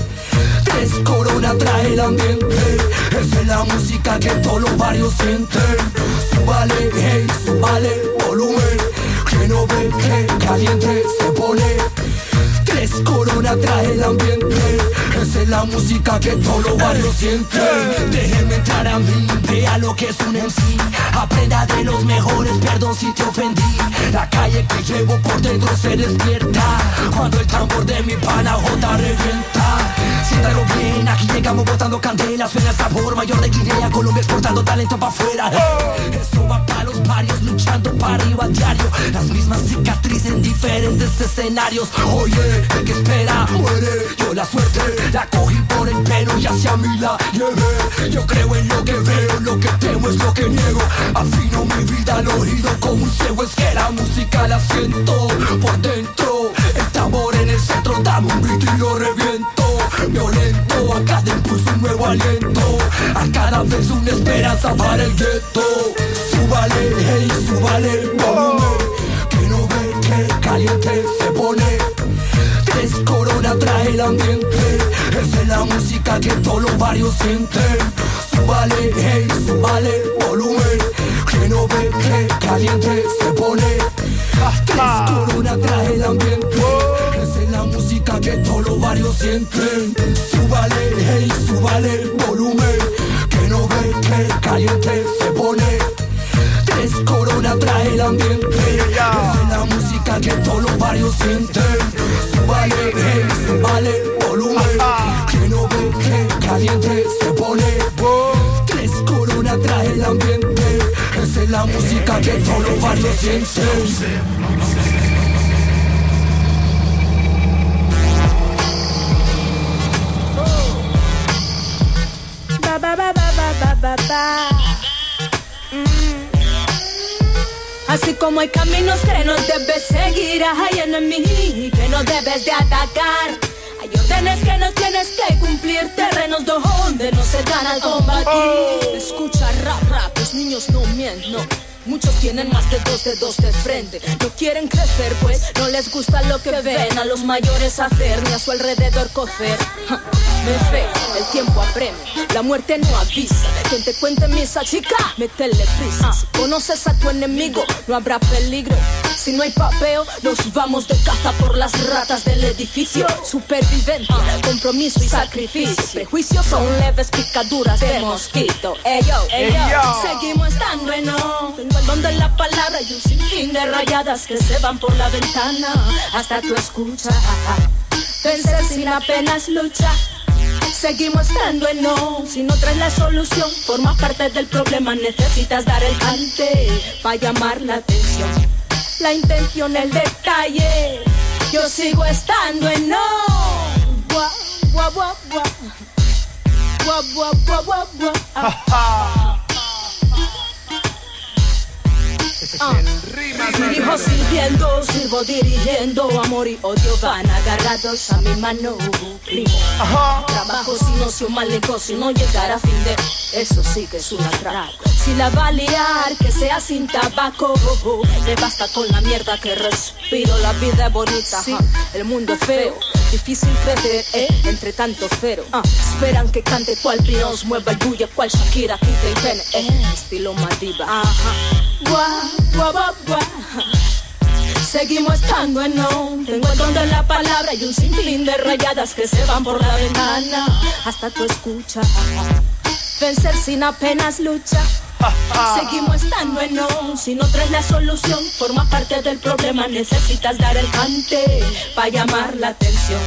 Tres coronas trae el ambiente, esa es la música que todos los barrios sienten. Súbale, hey, súbale volumen, que no ve que caliente se pone. Tres coronas trae el ambiente, esa es la música que todos los barrios sienten. Déjenme entrar a mí, vea lo que es un MC. Aprenda de los mejores, perdón si te ofendí. La calle que llevo por dentro se despierta. Cuando el tambor de mi pana J revienta. Siéntalo bien, aquí llegamos botando candela. Suena el sabor mayor de Guinea, Colombia exportando talento para afuera. Eso va para los varios, luchando para arriba diario. Las mismas cicatrices en diferentes escenarios. Oye, que espera muere. Yo la suerte la cogí por el pelo y hacia mí la llevé. Yo creo en lo que veo, lo que temo es lo que niego. Afino mi vida al oído como un ciego. Es que la música la siento por dentro. El tambor en el centro, dame un grito y lo reviento. Violento, a cada impulso un nuevo aliento. A cada vez una esperanza para el gueto. Súbale, hey, súbale volumen. Que no ve que caliente se pone. Tres coronas trae el ambiente. Esa es la música que todos los barrios sienten. Súbale, hey, súbale volumen. Que no ve que caliente se pone. Tres coronas trae el ambiente. Esa es la música que todos los barrios sienten. Súbale, hey, súbale volumen. Que no ve que caliente se pone. Tres coronas trae el ambiente. Esa es la música que todos los barrios sienten. Súbale música que todos los sienten. Ba, ba, ba, ba, ba, ba, ba. Así como hay caminos que no debes seguir, hay enemigos que no debes de atacar. Hay órdenes que no tienes que cumplir, terrenos donde no se dan al combatir. Escucha rap, rap, los niños no mienten, no. Muchos tienen más de dos dedos de frente. No quieren crecer, pues no les gusta lo que ven a los mayores hacer ni a su alrededor coger. Fe, el tiempo apremia, la muerte no avisa. Quien te cuente misa, chica, métele prisa. Si conoces a tu enemigo, no habrá peligro. Si no hay papeo, nos vamos de caza por las ratas del edificio. Supervivencia, compromiso y sacrificio. Prejuicios son leves picaduras de mosquito. Ello, ello. Seguimos estando en no. Tengo el don de la palabra y un sinfín de rayadas que se van por la ventana hasta tu escucha. Vencer sin apenas lucha. Seguimos estando en no. Si no traes la solución, formas parte del problema. Necesitas dar el cante para llamar la atención. La intención, el detalle. Yo sigo estando en no. Gua, gua, gua, gua. Gua, gua, gua, gua, gua. Ah. Ah. Dirijo sirviendo, sirvo dirigiendo, amor y odio van agarrados a mi mano. Primo, trabajo sin ocio, mal negocio, no llegar a fin de eso sí que es un atraco. Si la va a liar, que sea sin tabaco, le basta con la mierda que respiro. La vida es bonita, ajá, el mundo es feo. Difícil crecer, eh, entre tanto cero. Ah, esperan que cante cual Beyoncé, mueva el bulla, cual Shakira, quita el pene, eh, estilo Madiba. Ajá. Gua, Seguimos estando en no. Tengo el don de la palabra y un sinfín de rayadas que se van por la ventana hasta tu escucha. Vencer sin apenas lucha. Seguimos estando en no. Si no traes la solución, forma parte del problema. Necesitas dar el cante para llamar la atención.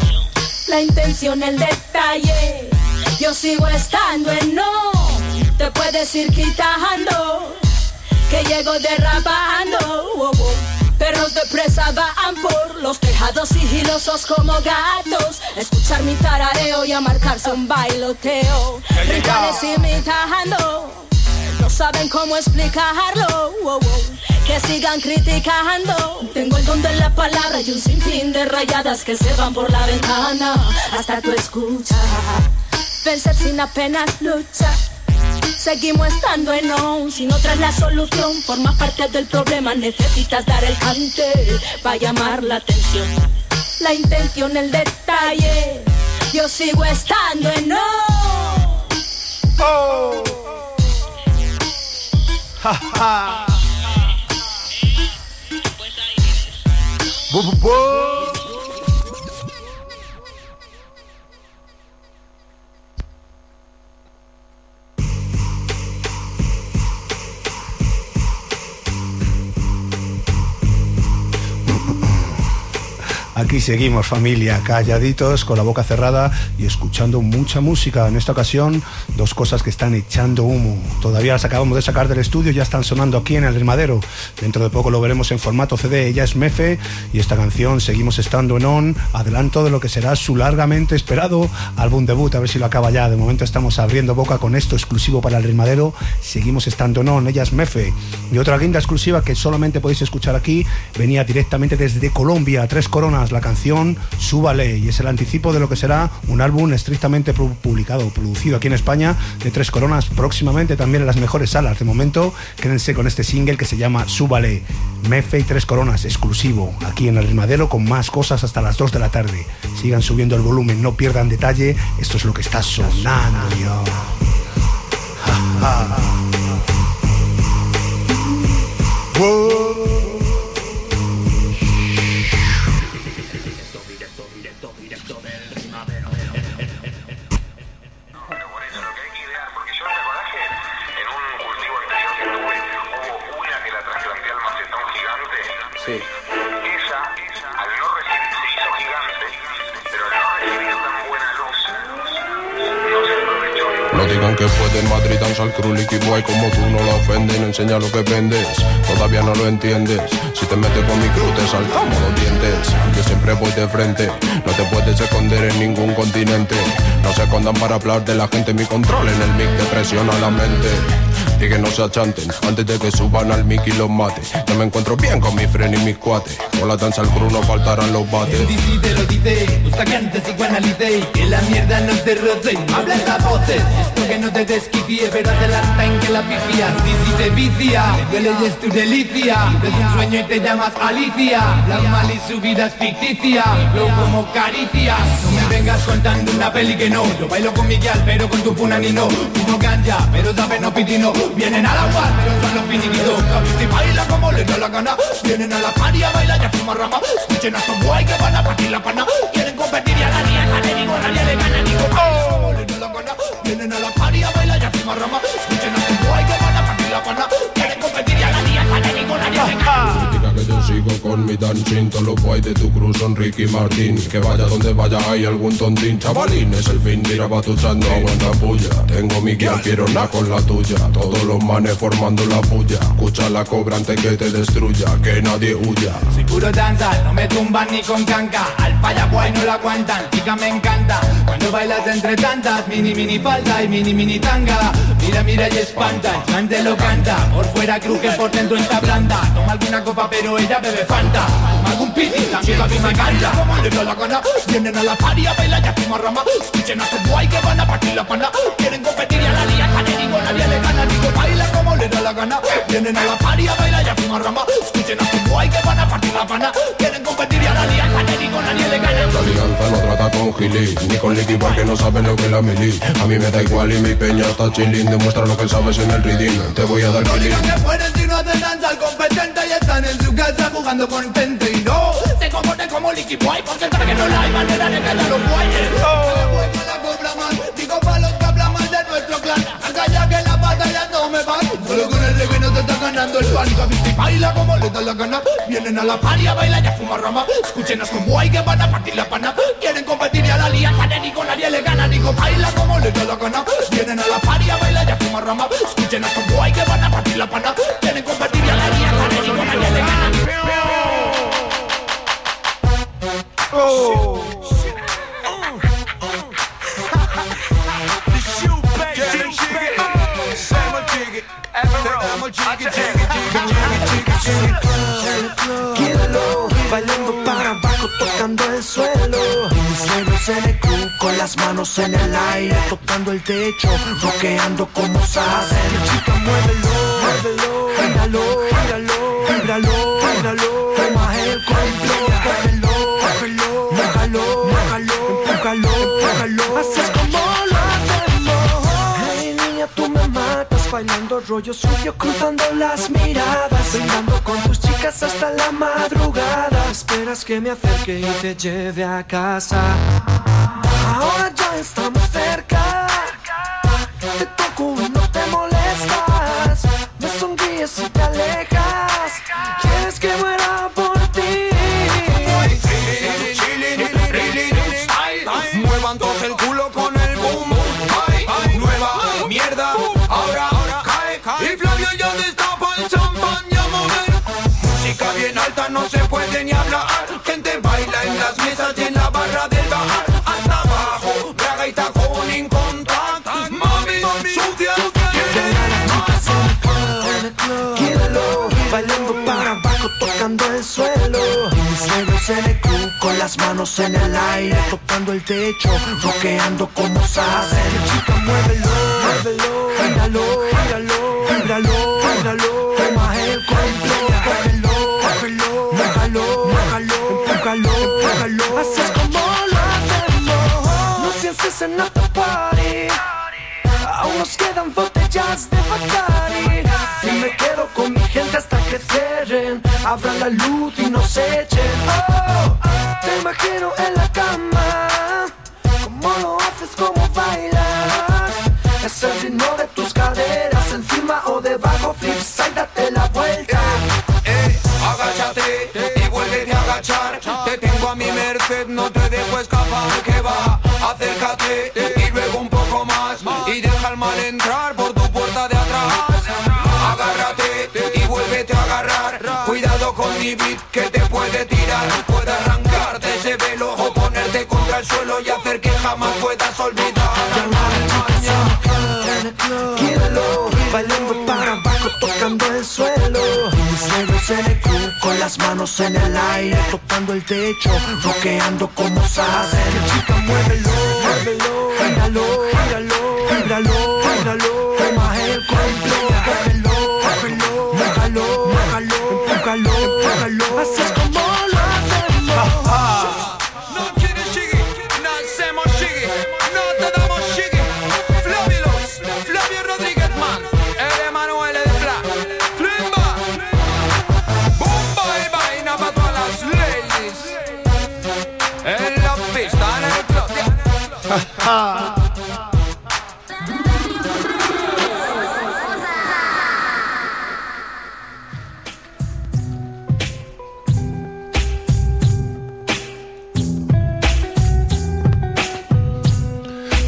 La intención, el detalle. Yo sigo estando en no. Te puedes ir quitando que llego derrapando. Oh, oh. Perros de presa van por los tejados sigilosos como gatos. Escuchar mi tarareo y a marcarse un bailoteo. Rituales imitando, no saben cómo explicarlo. Oh. Que sigan criticando. Tengo el don de la palabra y un sinfín de rayadas que se van por la ventana hasta tu escucha. Vencer sin apenas lucha. Seguimos estando en on. Si no traes la solución, formas parte del problema. Necesitas dar el cante para llamar la atención. La intención, el detalle. Yo sigo estando en on. Oh. Ja, ja. Bu, bu, bu. Aquí seguimos familia, calladitos, con la boca cerrada y escuchando mucha música. En esta ocasión, dos cosas que están echando humo. Todavía las acabamos de sacar del estudio, ya están sonando aquí en el Madero. Dentro de poco lo veremos en formato CD. Ella es Mefe y esta canción seguimos estando en on. Adelanto de lo que será su largamente esperado álbum debut, a ver si lo acaba ya. De momento estamos abriendo boca con esto exclusivo para el Madero. Seguimos estando en on. Ella es Mefe. Y otra guinda exclusiva que solamente podéis escuchar aquí venía directamente desde Colombia, Tres Coronas la canción Súbale y es el anticipo de lo que será un álbum estrictamente publicado, producido aquí en España de Tres Coronas próximamente también en las mejores salas. De momento, quédense con este single que se llama Súbale, Mefe y Tres Coronas, exclusivo, aquí en el Madero con más cosas hasta las 2 de la tarde. Sigan subiendo el volumen, no pierdan detalle, esto es lo que está sonando. Ja, ja. Whoa. Digan que pueden Madrid danzar Kruliki Boy como tú no la ofenden, enseña lo que vendes, todavía no lo entiendes. Si te metes con mi cruz te saltamos los dientes. Yo siempre voy de frente, no te puedes esconder en ningún continente. No se escondan para hablar de la gente, mi control en el mic te presiona la mente. Que no se achanten. Antes de que suban al mic y los mate. No me encuentro bien con mi fren y mis cuates. Con la danza al crew no faltarán los bates. El DC te lo dice, busca que antes psicoanalice Que la mierda no te roce, habla a voces Esto que no te desquicie, pero adelanta en que la pifia DC te vicia, duele y es tu delicia. Es un sueño y te llamas Alicia. La mal y su vida es ficticia. Flow como caricias. No me vengas contando una peli que no. Yo bailo con Miguel, pero con tu punani no. Fumo ganja, pero sabe no pitino Vienen a la guas, pero son los finiquitos y baila como le da la gana. Vienen a la paria, baila y a fumar rama. Escuchen a estos guay que van a partir la pana. Quieren competir y a la niña, le digo, nadie le gana, digo, como le da la gana. Vienen a la paria, baila y a fumar rama. Escuchen a estos guay que van a partir la pana. Quieren competir y a la niña, le digo, nadie le gana yo sigo con mi dancing Todos los boys de tu cruz son Ricky Martín Que vaya donde vaya hay algún tontín. Chavalín, es el fin de ir abatuchando Aguanta puya. Tengo mi guía, quiero nada con la tuya. Todos los manes formando la puya. Escucha la cobrante que te destruya Que nadie huya. Soy puro danza, no me tumban ni con canca Al falla guay no la aguantan, chica me encanta. Cuando bailas entre tantas Mini mini falda y mini mini tanga Mira, mira y espanta, el te lo canta. Por fuera cruje, por dentro está blanda. Toma alguna copa pero ella bebe Fanta. Toma algún piti, también a mí me encanta la gana, vienen a la paria a bailar y a fumar rama. Escuchen a estos guay que van a partir la pana. Quieren competir y a la liga digo nadie le gana Digo baila como le da la gana. Vienen a la paria a bailar y a fumar rama Escuchen a estos guay que van a partir la pana. Quieren competir y a la liga digo nadie le gana. La alianza no trata con gili Ni con liqui porque no saben lo que es la mili. A mí me da igual y mi peña está chilling. Demuestra lo que sabes en el reading Te voy a dar killing. No digan que pueden si no hacen danza al competente Y están en su casa jugando contento Y no. Se comporten como Licky Boy Porque sabe que no la hay manera de que los guayes La la cobra más Digo pa' los que hablan mal de nuestro clan. Acá que la batalla no me va Solo con el reggae no te está ganando el pan Y baila como le da la gana. Vienen a la paria, baila y a fumar rama. Escuchen a estos guay que van a partir la pana. Quieren competir y a la lía con nadie le gana. Digo baila como le da la gana. Vienen a la paria, baila y a fumar rama. Escuchen a estos guay que van a partir la pana. Quieren competir y a la lía con nadie le gana. Oh. Quédalo, bailando para abajo, tocando el suelo. El club, con las manos en el aire, tocando el techo, rockeando como hace. Chica, muévelo, muévelo, gíralo, gíralo, gíralo. Bailando rollo suyo, cruzando las miradas, brindando con tus chicas hasta la madrugada. Esperas que me acerque y te lleve a casa. Ahora ya estamos cerca. Te toco y no te molestas. Me sonríes y te alejas. Las manos en el aire, tocando el techo, rockeando como hace. Chica, muévelo, muévelo, gíralo, gíralo, gíralo, gíralo. Toma el control, cógelo, cógelo, mójalo, mójalo, empújalo, empújalo. Así es como lo hacemos. No pienses en after party. Aún nos quedan botellas de Bacardi Y me quedo con mi gente hasta que cierren Abran la luz y nos echen oh, Que te puede tirar. Puede arrancarte ese velo o ponerte contra el suelo y hacer que jamás puedas olvidar. Quédalo, bailando para abajo, tocando el suelo. En el club, con las manos en el aire, tocando el techo, rockeando como hace. Chica, muévelo, muévelo,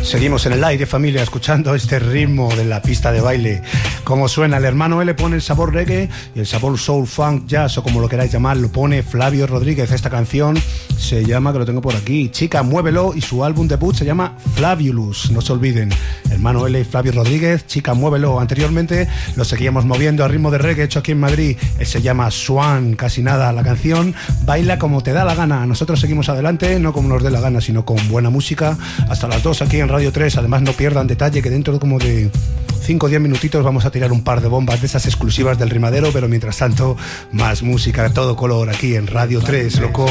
Seguimos en el aire, familia, escuchando este ritmo de la pista de baile. Como suena, el hermano L pone el sabor reggae y el sabor soul funk jazz o como lo queráis llamar, lo pone Flavio Rodríguez. Esta canción se llama, que lo tengo por aquí, Chica, muévelo y su álbum debut se llama Flaviulus. No se olviden, hermano L y Flavio Rodríguez, Chica, muévelo. Anteriormente lo seguíamos moviendo a ritmo de reggae hecho aquí en Madrid. se llama Swan, casi nada. La canción baila como te da la gana. Nosotros seguimos adelante, no como nos dé la gana, sino con buena música. Hasta las dos aquí en Radio 3. Además, no pierdan detalle que dentro como de 5 o 10 minutitos vamos a tirar un par de bombas de esas exclusivas del rimadero, pero mientras tanto, más música, todo color aquí en Radio 3, loco.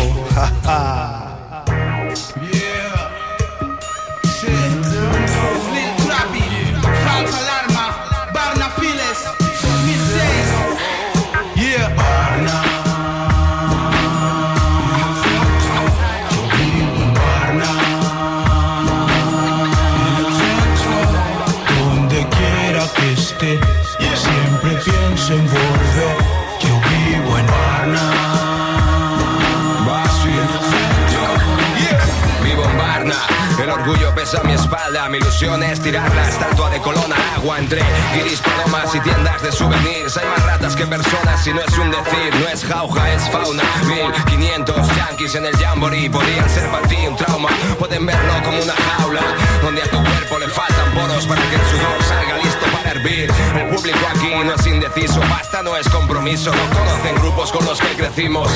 Mi ilusión es tirar la estatua de Colón al agua entre guiris, palomas y tiendas de souvenirs. Hay más ratas que personas y no es un decir, no es jauja, es fauna. 1500 yankees en el jamboree podrían ser para ti un trauma. Pueden verlo como una jaula donde a tu cuerpo le faltan poros para que el sudor salga listo para hervir. El público aquí no es indeciso, basta, no es compromiso. No conocen grupos con los que crecimos.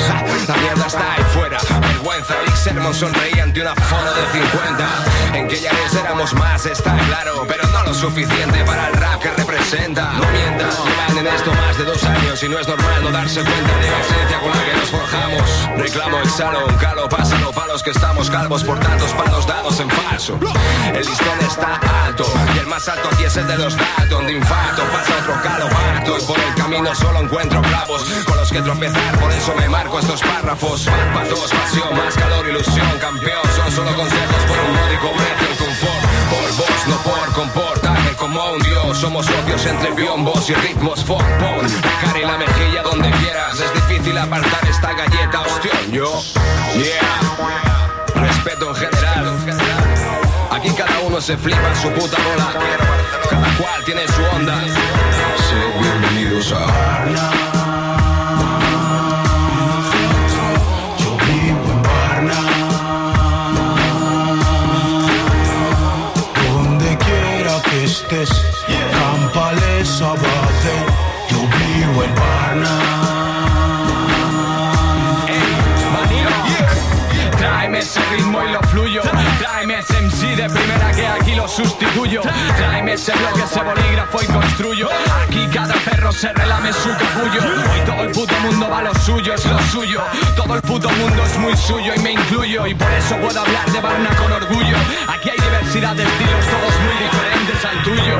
la mierda está ahí fuera. Vergüenza, Rick Sermon sonreía ante una foto de 50. En que ya les éramos más, está claro, pero no lo suficiente para el rap que representa. No mientas, llevan en esto más de dos años y no es normal no darse cuenta de la esencia con la que nos forjamos. Reclamo, exhalo, un calo, pásalo, palos que estamos calvos por tantos palos dados en falso. El listón está alto y el más alto aquí es el de los datos. De infarto pasa otro calo harto y por el camino solo encuentro clavos con los que tropezar. Por eso me marco estos párrafos. Párpados, pasión, más calor, ilusión, campeón. Son solo consejos por un módico precio, el confort. Por vos, no por comportarme como un dios. Somos socios entre biombos y ritmos. Pon la la mejilla donde quieras. Es difícil apartar esta galleta, hostión. Yo, yeah. Respeto en general. Aquí cada uno se flipa en su puta bola. Cada cual tiene su onda. bienvenidos a MC de primera que aquí lo sustituyo. Tráeme ese bloque, ese bolígrafo y construyo. Aquí cada perro se relame su capullo. Hoy todo el puto mundo va a lo suyo, es lo suyo. Todo el puto mundo es muy suyo y me incluyo. Y por eso puedo hablar de Varna con orgullo. Aquí hay diversidad de estilos, todos muy diferentes al tuyo.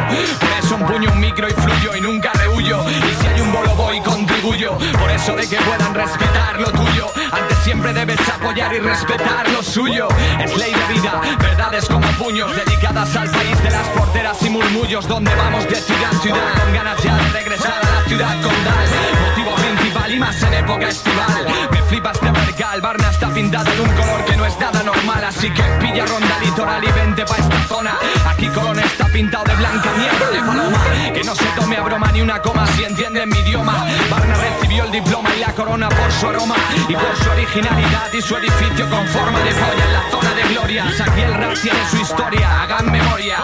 Un puño, un micro y fluyo y nunca rehuyo. Y si hay un bolo voy contribuyo. Por eso de que puedan respetar lo tuyo. Antes siempre debes apoyar y respetar lo suyo. Es ley de vida, verdades como puños dedicadas al país de las porteras y murmullos. Donde vamos de ciudad a ciudad con ganas ya de regresar a la ciudad condal. Motivo más en época estival. Me flipa este percal, Barna está pintada de un color que no es nada normal. Así que pilla ronda litoral y vente pa' esta zona. Aquí Colón está pintado de blanca mierda de paloma. Que no se tome a broma ni una coma si entienden mi idioma. Barna recibió el diploma y la corona por su aroma y por su originalidad y su edificio con forma de polla en la zona de glorias. Aquí el rap tiene su historia, hagan memoria.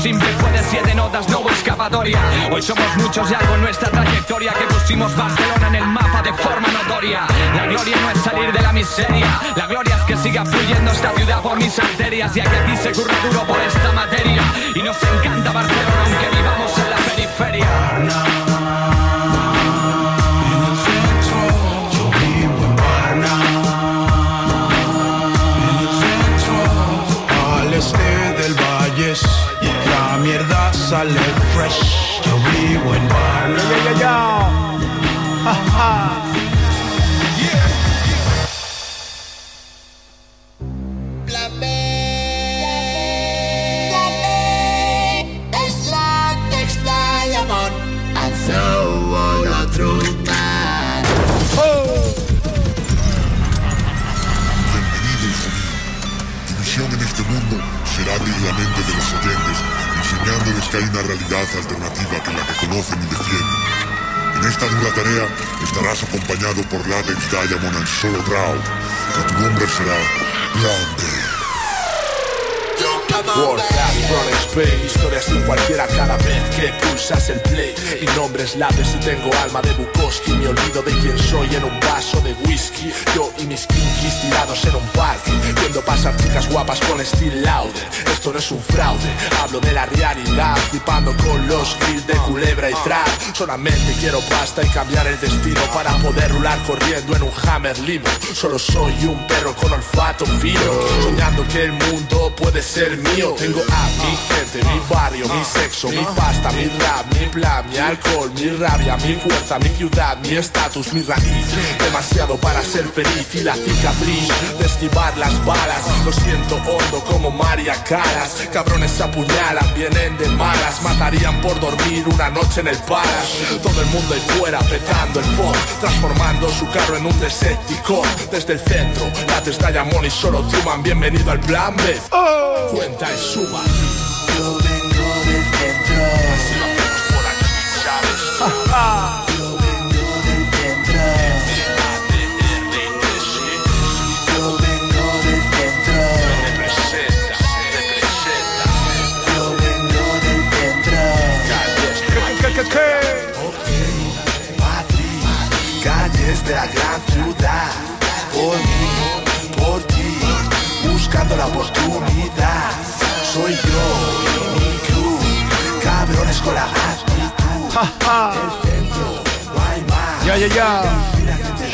Simple fue de siete notas, no hubo escapatoria. Hoy somos muchos y algo nuestra trayectoria que pusimos Barcelona en el mapa de forma notoria. La gloria no es salir de la miseria, la gloria es que siga fluyendo esta ciudad por mis arterias, ya que aquí se curra duro por esta materia. Y nos encanta Barcelona aunque vivamos en la periferia. And so on a true man. Bienvenidos a mí. Tu misión en este mundo será abrir la mente de los oyentes, enseñándoles que hay una realidad alternativa que la que conocen y defienden. En esta dura tarea estarás acompañado por Latex Diamond and Solo Drought, que tu nombre será Blonde. World Historias sin cualquiera cada vez que pulsas el play. Mi nombre es Lápiz y tengo alma de Bukowski. Me olvido de quién soy en un vaso de whisky. Yo y mis kinkies tirados en un parque Viendo pasar chicas guapas con Steel Lauder. Esto no es un fraude, hablo de la realidad Flipando con los grills de culebra y trap. Solamente quiero pasta y cambiar el destino Para poder rular corriendo en un Hammer limo. Solo soy un perro con olfato fino Soñando que el mundo puede ser mío. Tengo a mi gente, mi barrio, mi sexo, mi pasta, mi rap, mi plan, mi alcohol, mi rabia, mi fuerza, mi ciudad, mi estatus, mi raíz. Demasiado para ser feliz y la cicatriz de esquivar las balas. Lo siento hondo como María Caras Cabrones se apuñalan, vienen de malas. Matarían por dormir una noche en el Palace Todo el mundo ahí fuera petando el fog Transformando su carro en un Decepticon Desde el centro, la Diamond y solo Truman Bienvenido al plan B Cuenta y suma Yo vengo. Así lo hacemos por aquí, ¿sabes? Yo vengo del centro. Yo vengo del centro. Representa, representa Yo vengo del centro. Madrid, calles de la gran ciudad Buscando la oportunidad Soy yo y mi crew Cabrones con la actitud El centro, no hay más Ya, ya, ya. Mira que te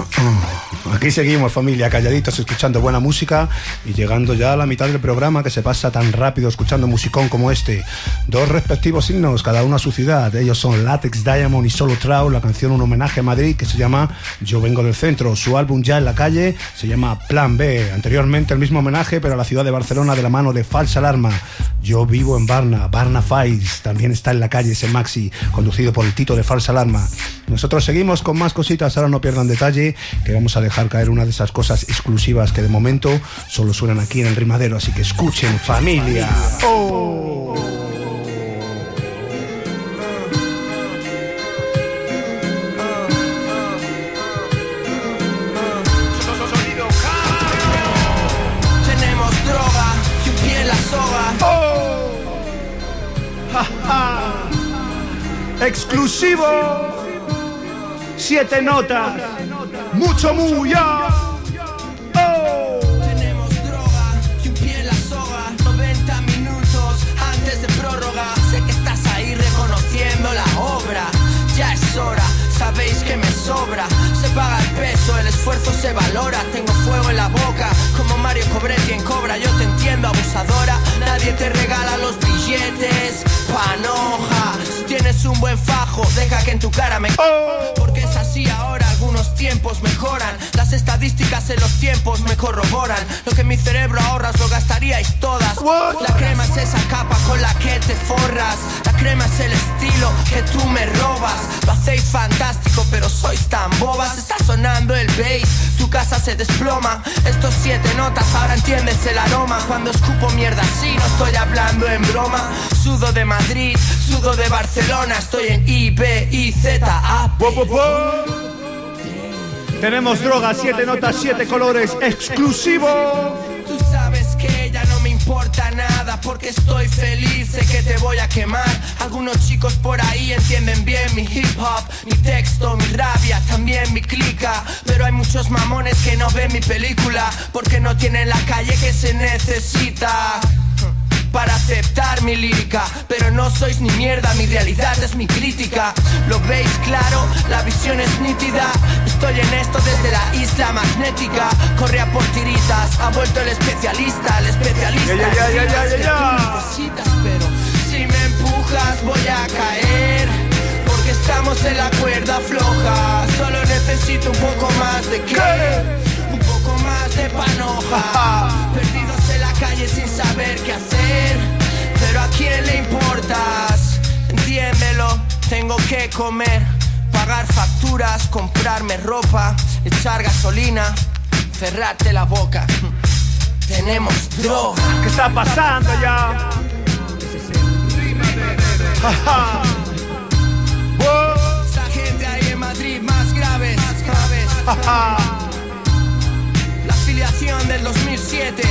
despertar Aquí seguimos familia, calladitos, escuchando buena música y llegando ya a la mitad del programa que se pasa tan rápido escuchando musicón como este. Dos respectivos himnos, cada uno a su ciudad. Ellos son Latex Diamond y Solo Trau, la canción un homenaje a Madrid que se llama Yo vengo del centro. Su álbum ya en la calle se llama Plan B. Anteriormente el mismo homenaje pero a la ciudad de Barcelona de la mano de Falsa Alarma. Yo vivo en Barna, Barna Files, también está en la calle ese maxi, conducido por el Tito de Falsa Alarma. Nosotros seguimos con más cositas, ahora no pierdan detalle, que vamos a dejar caer una de esas cosas exclusivas que de momento solo suenan aquí en el rimadero, así que escuchen familia. Oh. Exclusivo. Siete notas. Mucho muya. Tenemos droga y un pie en la soga. 90 minutos antes de prórroga. Sé que estás ahí reconociendo la obra. Ya es hora, sabéis que me sobra. Se paga el peso, el esfuerzo se valora. Tengo fuego en la boca, como Mario Cobretti en Cobra. Yo te entiendo, abusadora. Nadie te regala los billetes. Panoja, tienes un buen fajo, deja que en tu cara me. Porque es así ahora, algunos tiempos mejoran. Las estadísticas en los tiempos me corroboran. Lo que mi cerebro ahorra os lo gastaríais todas. La crema es esa capa con la que te forras. La crema es el estilo que tú me robas. Lo hacéis fantástico, pero sois tan bobas. Está sonando el bass, tu casa se desploma. Estos siete notas, ahora entiendes el aroma. Cuando escupo mierda así, no estoy hablando en broma. Sudo de Madrid, sudo de Barcelona. Estoy en I, B, I, Z, A. Tenemos droga, siete notas, siete colores, exclusivo. Tú sabes que ya no me importa nada porque estoy feliz, sé que te voy a quemar. Algunos chicos por ahí entienden bien mi hip hop, mi texto, mi rabia, también mi clica. Pero hay muchos mamones que no ven mi película porque no tienen la calle que se necesita para aceptar mi lírica Pero no sois ni mierda, mi realidad es mi crítica Lo veis claro, la visión es nítida Estoy en esto desde la isla magnética Corre a por tiritas, ha vuelto el especialista El especialista Ya, ya, ya, ya, ya, que ya. tú necesitas Pero si me empujas voy a caer Porque estamos en la cuerda floja. Solo necesito un poco más de qué. Un poco más de panoja. Perdidos calle sin saber qué hacer. Pero a quién le importas, entiéndelo. Tengo que comer, pagar facturas, comprarme ropa, echar gasolina, cerrarte la boca. Tenemos droga. ¿Qué está pasando ya? Esa gente ahí en Madrid más graves, más graves. La afiliación del 2007.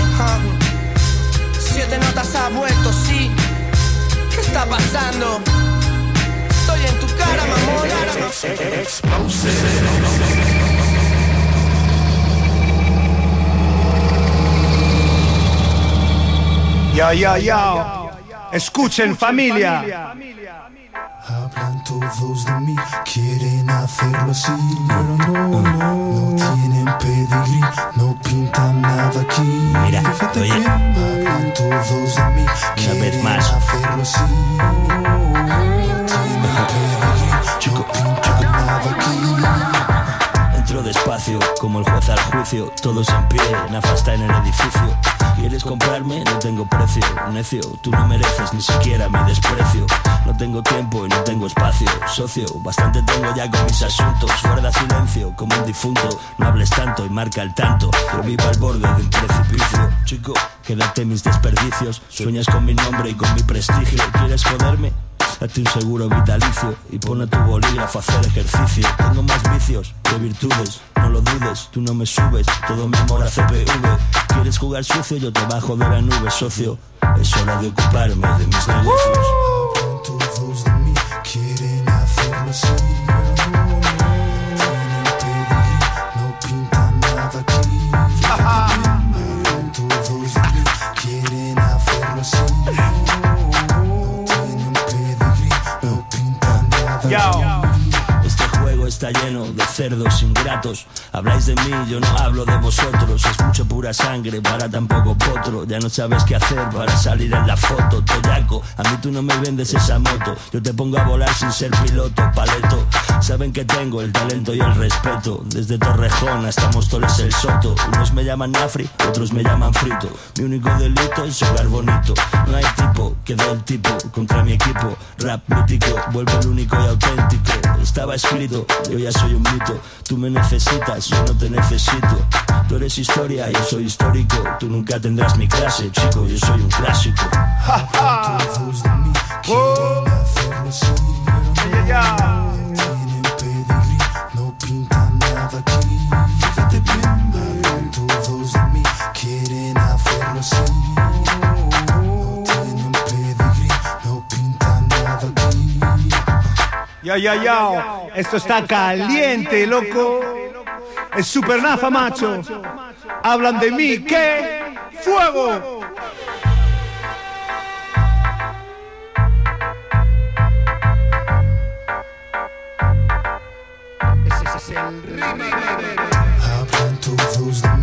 Siete notas ha vuelto, sí. ¿Qué está pasando? Estoy en tu cara, mamón. Ya, ya, ya. Escuchen familia. Hablan todos de mí, quieren hacerlo así, pero no, no, no tienen pedigrí, no pintan nada aquí. Mira, Fíjate oye. hablan todos de mí, quieren más. hacerlo así. Despacio, como el juez al juicio, todos en pie, Nafa está en el edificio. ¿Quieres comprarme? No tengo precio, necio, tú no mereces ni siquiera mi desprecio. No tengo tiempo y no tengo espacio, socio, bastante tengo ya con mis asuntos. Guarda silencio como un difunto, no hables tanto y marca el tanto. Yo vivo al borde de un precipicio, chico, quédate mis desperdicios. Sueñas con mi nombre y con mi prestigio, ¿quieres joderme? Date un seguro vitalicio y pon a tu bolígrafo a hacer ejercicio. Tengo más vicios que virtudes, no lo dudes, tú no me subes, todo mi amor a CPV. ¿Quieres jugar sucio? Yo te bajo de la nube, socio. Es hora de ocuparme de mis negocios. Está lleno de cerdos ingratos. Habláis de mí, yo no hablo de vosotros. Es mucho pura sangre para tan poco potro. Ya no sabes qué hacer para salir en la foto. Toyaco, a mí tú no me vendes esa moto. Yo te pongo a volar sin ser piloto, paleto. Saben que tengo el talento y el respeto. Desde Torrejón hasta Móstoles el Soto. Unos me llaman Nafri, otros me llaman Frito. Mi único delito es jugar bonito. No hay tipo que dé el tipo contra mi equipo. Rap mítico, vuelve el único y auténtico. Estaba escrito, yo ya soy un mito. Tú me necesitas, yo no te necesito. Tú eres historia, yo soy histórico. Tú nunca tendrás mi clase, chico, yo soy un clásico. Todos de mí quieren hacerlo Ya, ya, ya. Esto está caliente, loco. Es super nafa, macho. Hablan de mí, ¿qué? ¡Fuego! Hablan todos de mí,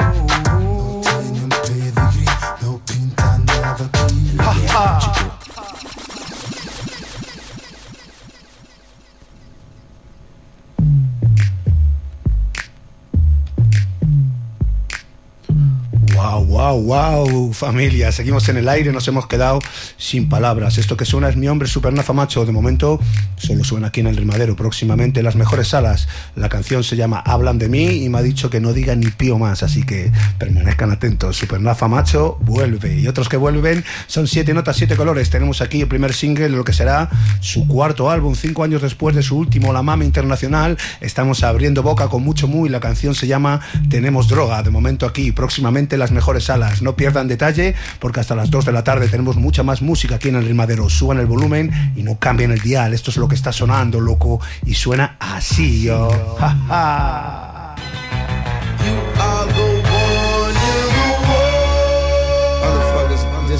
Wow, wow, wow, familia. Seguimos en el aire, nos hemos quedado sin palabras. Esto que suena es mi hombre Supernafa Macho. De momento solo suena aquí en el Rimadero. Próximamente en las mejores salas. La canción se llama Hablan de mí y me ha dicho que no diga ni pío más. Así que permanezcan atentos. Supernafa Macho vuelve. Y otros que vuelven son siete notas, siete colores. Tenemos aquí el primer single de lo que será su cuarto álbum, cinco años después de su último La Mama Internacional. Estamos abriendo boca con mucho muy. La canción se llama Tenemos Droga. De momento aquí, próximamente las mejores salas. No pierdan detalle porque hasta las 2 de la tarde tenemos mucha más música aquí en el Rimadero. Suban el volumen y no cambien el dial. Esto es lo que está sonando, loco. Y suena así, yo. Ja, ja.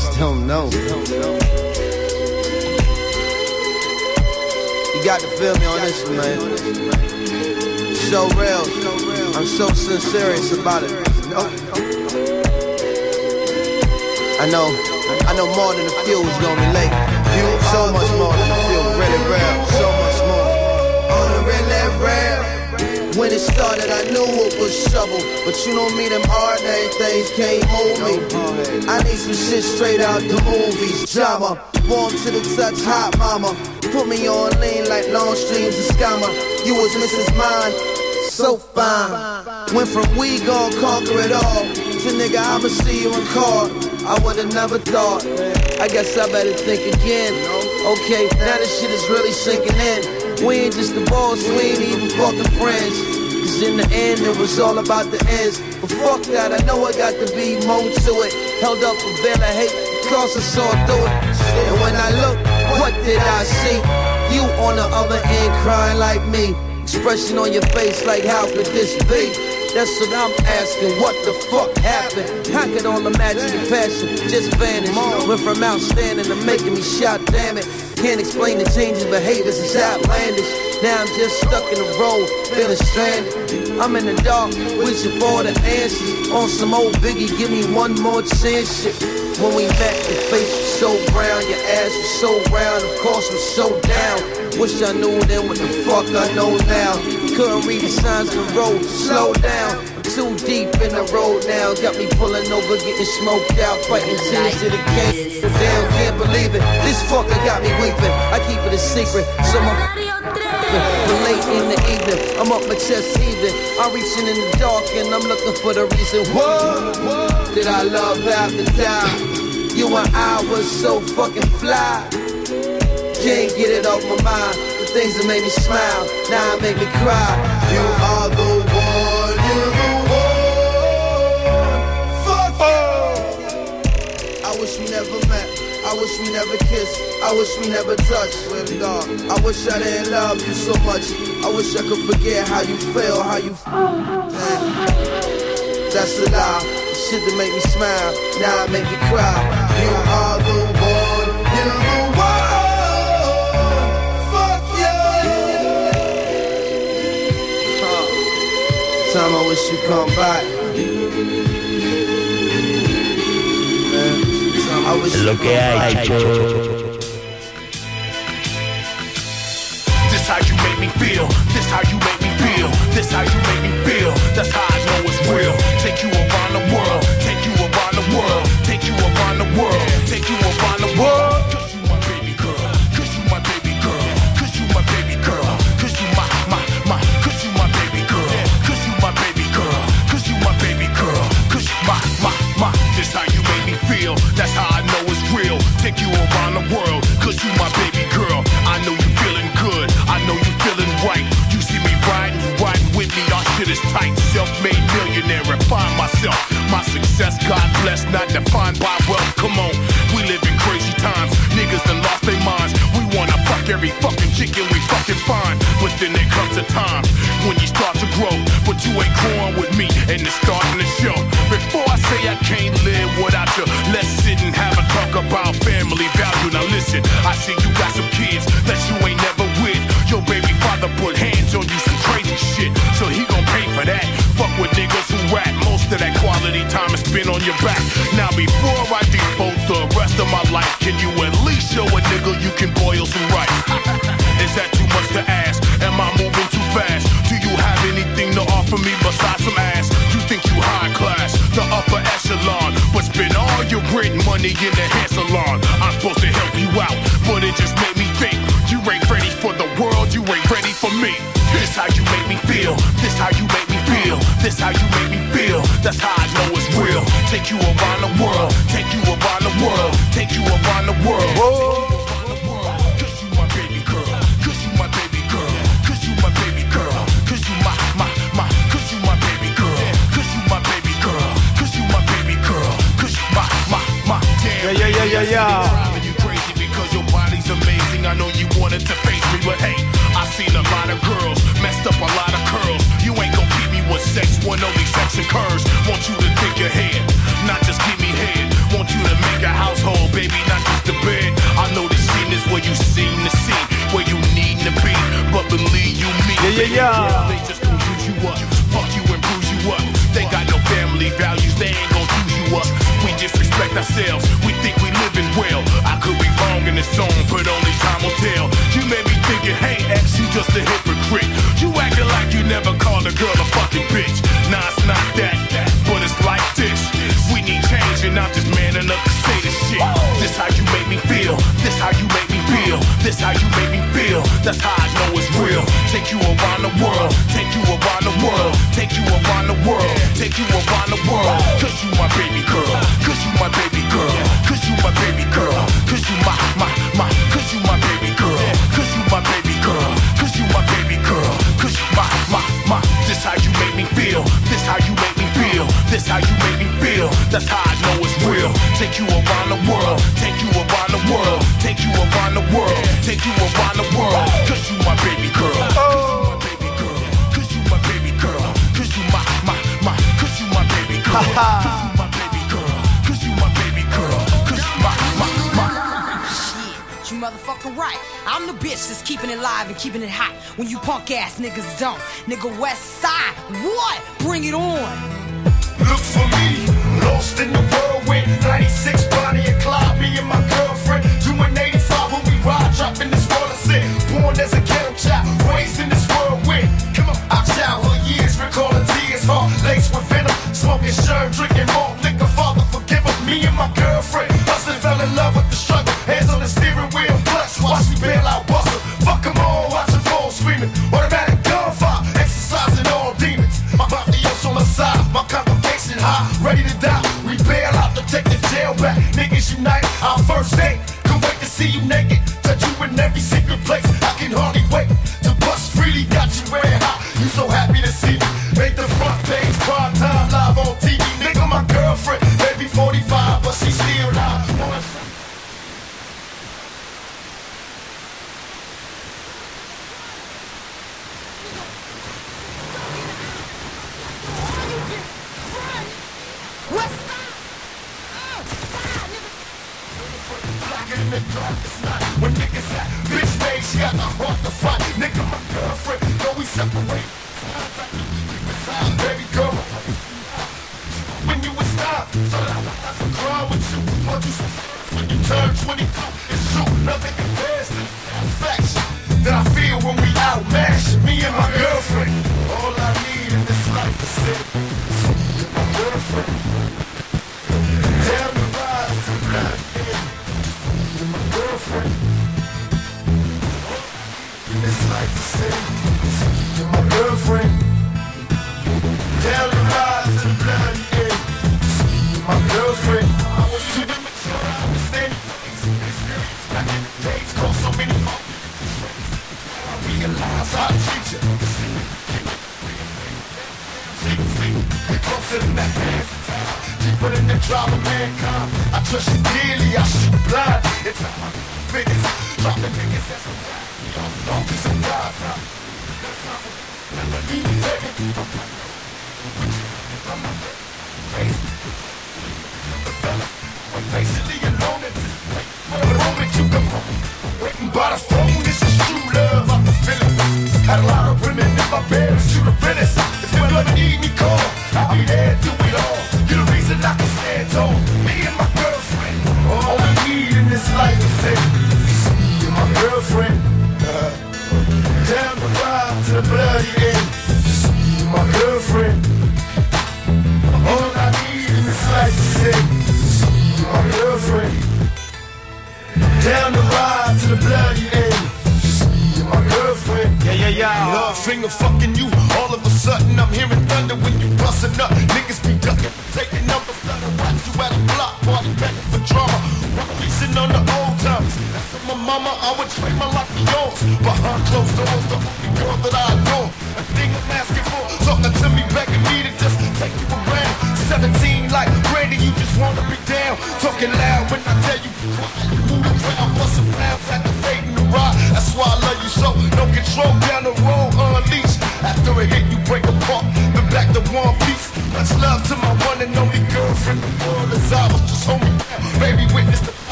just don't know. You got to feel me on this one, man. so real. I'm so sincere about it. I know, I know more than a few is gonna relate. You so much more than a few, really real, so much more. On the really real. When it started, I knew it was trouble. But you know me, them hard name things can't move me. I need some shit straight out the movies. Drama, warm to the touch, hot mama. Put me on lean like long streams of scammer. You was Mrs. Mine, so fine. Went from we gon' conquer it all to nigga, I'ma see you in court. I would've never thought. I guess I better think again. Okay, now this shit is really sinking in. We ain't just the boss, we ain't even fucking friends. Cause in the end, it was all about the ends. But fuck that, I know I got to be more to it. Held up a veil of hate, cause I saw through it. And when I look, what did I see? You on the other end crying like me. Expression on your face like how could this be? That's what I'm asking. What the fuck happened? How could all the magic and passion just vanish? Went from outstanding to making me shout, damn it. Can't explain the changes behaviors, it's outlandish. Now I'm just stuck in the road, feeling stranded. I'm in the dark, wishing for the answers. On some old biggie, give me one more chance. Shit. When we met, your face was so brown, your ass was so round, of course was so down. Wish I knew then what the fuck I know now. Couldn't read the signs of the road, slow down. Too deep in the road now, got me pulling over, getting smoked out, fighting tears to the game. Damn, can't believe it. This fucker got me weeping. I keep it a secret, so my but late in the evening, I'm up my chest heaving. I'm reaching in the dark and I'm looking for the reason. What did I love to die? You and I was so fucking fly. Can't get it off my mind. The things that made me smile, now make me cry. You are the I wish we never kissed. I wish we never touched. To God. I wish I didn't love you so much. I wish I could forget how you feel, how you. Man. That's a lie. The shit that make me smile. Now it make me cry. You are the one. You're the one. Fuck. Time I wish you come back. Lo you que come hay, back. This how you make me feel. This how you make me feel. This how you make me feel. That's how I know it's real. Take you around the world. Take you around the world. Take you around the world. Take you around the world. Take you around the world. Cause you my baby girl. I know you feeling good. I know you feeling right. You see me riding, you riding with me. Our shit is tight. Self-made millionaire. find myself. My success, God bless, not defined by wealth. Come on, we live in crazy times. Niggas done lost their minds. We wanna fuck every fucking chicken we fucking find. But then there comes a time when you start to grow. But you ain't growing with me, and it's starting to show. Before I say I can't live without you, let's sit and have a talk about family value. Now listen, I see you got some kids that you ain't never with. Your baby father put hands on you, some crazy shit. So he gon' pay for that. Fuck with niggas who rap. Most of that quality time is spent on your back. Now before I devote the rest of my life, can you at least show a nigga you can boil some rice? Is that too much to ask? Am I moving too fast? Anything to offer me besides some ass? You think you high class, the upper echelon, but spend all your rent money in the hair salon. I'm supposed to help you out, but it just made me think you ain't ready for the world, you ain't ready for me. This how you make me feel. This how you make me feel. This how you make me feel. That's how I know it's real. Take you around the world. Take you around the world. Take you around the world. Cause Yeah, yeah, yeah, yeah, yeah. Amazing. I know you wanted to face me, but hey, I seen a lot of girls, messed up a lot of curls. You ain't gonna beat me with sex, one only sex occurs. Want you to take your head, not just give me head. Want you to make a household, baby, not just a bed. I know this scene is where you seem to see, where you need to be, but believe you me. Yeah, yeah, yeah. They just confuse you up, fuck you and bruise you up. They got no family values, they ain't gonna disrespect ourselves. We think we living well. I could be wrong in this song, but only time will tell. You may be thinking, hey X, you just a hypocrite. You acting like you never called a girl a fucking bitch. Nah, it's not that, but it's like this. We need change, and I'm just man enough to say this shit. This how you make me feel. This how you make me feel. This how you make me feel. That's how I know it's real. Take you around the world. Take you around the world. Take you around the world. Take you around the world. Cause you my baby girl. Cause you my baby girl. Cause you my baby girl. Cause you my, my, my. Cause you my baby girl. Cause you my baby girl. Cause you my baby girl. Cause you my, my, my. This how you make me feel. This how you make. This how you make me feel. That's how I know it's real. Take you around the world. Take you around the world. Take you around the world. Take you around the world. Cause you my baby girl. Cause you my baby girl. Cause you my, baby girl, Cause you my, my. Cause you my baby girl. Cause you my baby girl. Cause you my baby girl. Cause you my, my, my. Shit, you motherfucking right. I'm the bitch that's keeping it live and keeping it hot when you punk ass niggas don't. Nigga West Side, what? Bring it on. Lost in the whirlwind. 96 Bonnie and Clyde, me and my girlfriend. Doing 85 when we ride, dropping this world of. Born as a ghetto child, raised in this whirlwind. Come on, our childhood years, recalling tears, heart laced with venom. Smoking sherm, drinking malt liquor, father forgive us. Me and my girlfriend, hustling, fell in love with the struggle. Hands on the steering wheel, clutch, watch me bail out, first date. Can't wait to see you naked.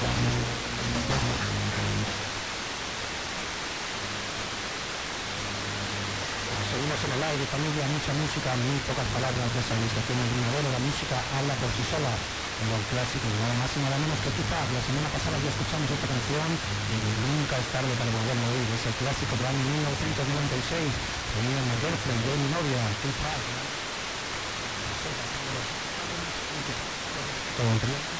Seguimos en el aire, familia, mucha música, muy pocas palabras de esa ilustración de Bueno, la música habla por sí sola. Como el clásico, nada más y nada menos que Tupac. La semana pasada ya escuchamos esta canción y nunca es tarde para volverla a oír. Es el clásico del año 1996. Venía mi girlfriend, yo mi novia, Tupac. Todo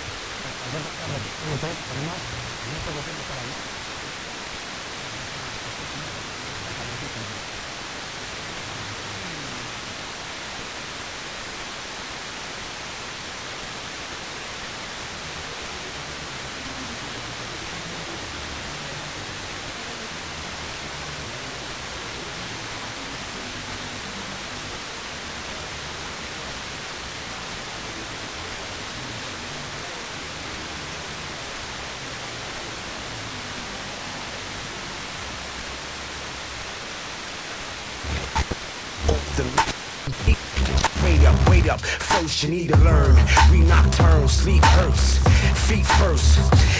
Wait you need to learn. We nocturnal, sleep hurts. Feet first.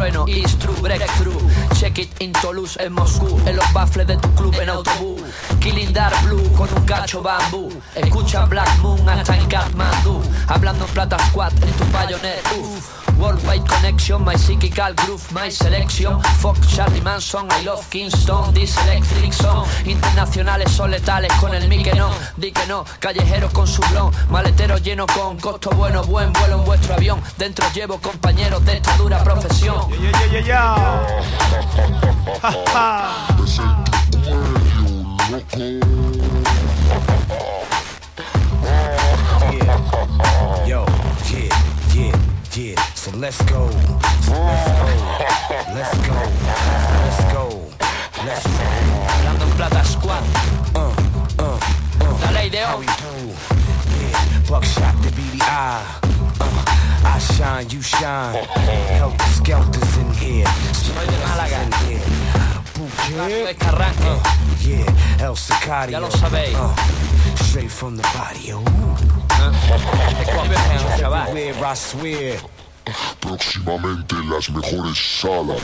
Trueno is true breakthrough. Check it in Toulouse en Moscú en los baffles de tu club en autobús. Killing Dark Blue con un gacho bambú. Escucha Black Moon hasta en Kathmandu hablando en plata squad en tu bayonet uff Worldwide connection, my psychical groove, my selection. Fuck Charlie Manson, I love Kingston, this electric song. Internacionales son letales con el mi que no, di que no. Callejeros con su blon, maletero lleno con costo bueno, buen vuelo en vuestro avión. Dentro llevo compañeros de esta dura profesión. Yo, let's go. Let's go. Let's go. Let's go. Let's go. Hablando en plata squad. Uh, uh, uh. La ley de How we do? Yeah, buckshot the eye. Uh, I shine, you shine. Help the skelters in here. Soy de Málaga. In here. Gato. Uh, yeah, El Sicario. Ya lo sabéis. Uh, straight from the body. Ooh. Escorpión, chaval. Everywhere I swear. Próximamente en las mejores salas.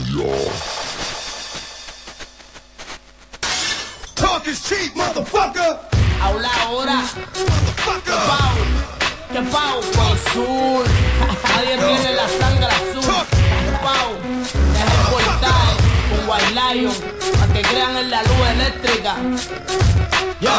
Talk is cheap, motherfucker. Habla ahora. Motherfucker. Que pau, que sur. Nadie tiene la sangre azul. Que pau. Es el portal con White Lion. Para que crean en la luz eléctrica. Yo.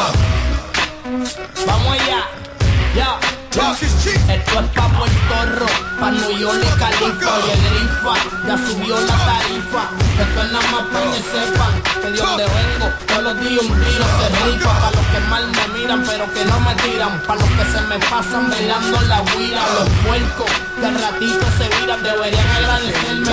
Vamos allá. Ya. ya. Esto es pa' Puerto Rico, pa' New York y Califa, oye grifa, ya subió la tarifa. Esto es nada más que sepan que de donde vengo, todos los días un tiro se rifa. Pa' los que mal me miran, pero que no me tiran. Pa' los que se me pasan velando la huira, los puercos que al ratito se viran, deberían agradecerme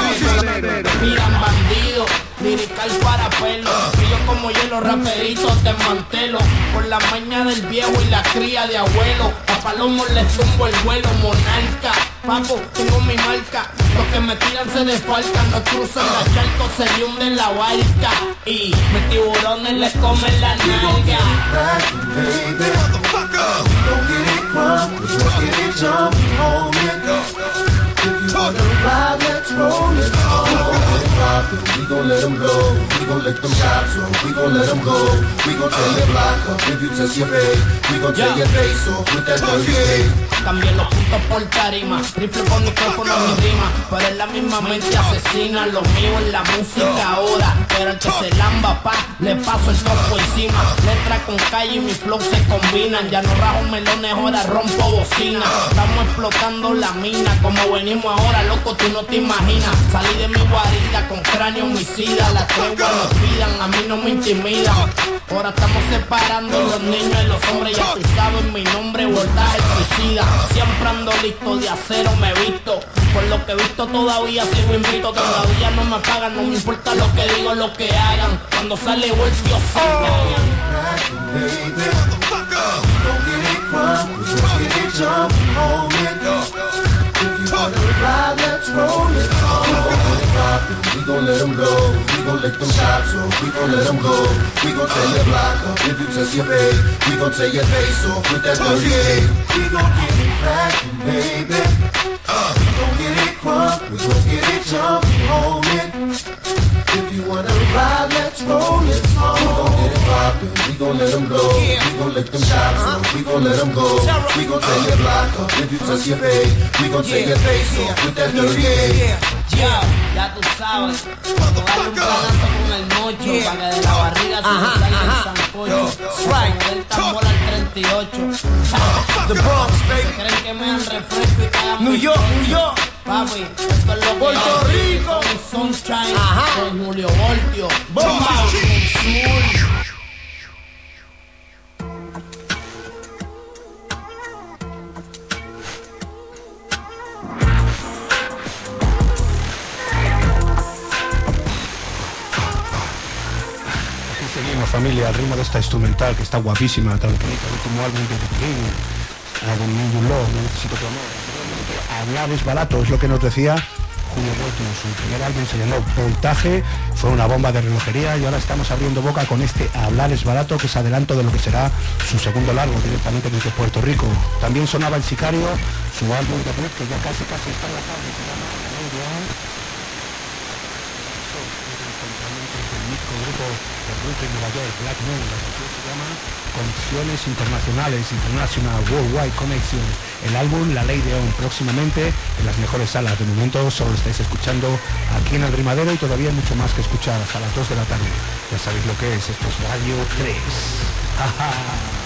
que me miran bandidos. Lirical para pelo, yo como hielo raperitos desmantelo Por la maña del viejo y la cría de abuelo. A Palomo le zumbo el vuelo, monarca. Papo, tengo mi marca. Los que me tiran se desfalcan. No cruzan la charco, se le hunden la barca. Y mis tiburones les comen la nalga tape. También los puntos por tarima, rifle con micrófono mi rima, pero en la misma mente asesina, lo mío en la música ahora, pero el que se lamba pa, le paso el topo encima, letra con calle y mi flow se combinan, ya no rajo melones, ahora rompo bocina, estamos explotando la mina, como venimos ahora, loco, tú no te imaginas, salí de mi guarida con cráneo homicida, la tregua nos pidan, a mí no me intimidan, ahora estamos separando los niños y los hombres, ya tú sabes mi nombre, voltaje suicida, siempre ando listo de acero me visto, por lo que he visto todavía sigo invito, todavía no me pagan, no me importa lo que digo, lo que hagan, cuando sale Voltio Let's roll it We gon' let them go. We gon' lick them shots off. We gon' let them go. We gon' tear your block up if you test your face. We gon' tear your face off with that dirty tape. We gon' get it crackin', baby. Uh. We gon' get it crunk. We gon' get it jumpin', homie. If you wanna ride, let's roll it. We gon' get it poppin'. We gon' let them go. We gon' lick them shots off. We gon' let them go. We gon' tear your block up if you touch your face. We gon' tear your face off with that dirty tape. Ya, ya tú sabes, cuando darle un planazo con el mocho, para que de la barriga se me salga el sancocho, right. el tambor al 38. The Bronx, baby. Creen que me refresco y cagan New York. New York. Papi, esto es lo que Puerto. Rico. Con Sunshine, Ajá. con Julio Voltio, Bomba. con Sur. Familia al ritmo de esta instrumental que está guapísima, tan bonita, el último álbum de Love, no necesito tu amor. Hablar es barato, es lo que nos decía Julio Voltio, su primer álbum se llamó Voltaje, fue una bomba de relojería y ahora estamos abriendo boca con este Hablar es barato, que es adelanto de lo que será su segundo largo directamente desde Puerto Rico. También sonaba El Sicario, su álbum de que ya casi casi está en la tarde, mítico grupo en Nueva York, Black Moon. La canción se llama Conexiones Internacionales, International Worldwide Connection. El álbum La Ley de On, próximamente en las mejores salas. De momento solo lo estáis escuchando aquí en el Rimadero y todavía mucho más que escuchar hasta las 2 de la tarde. Ya sabéis lo que es, esto es Radio 3. Ajá.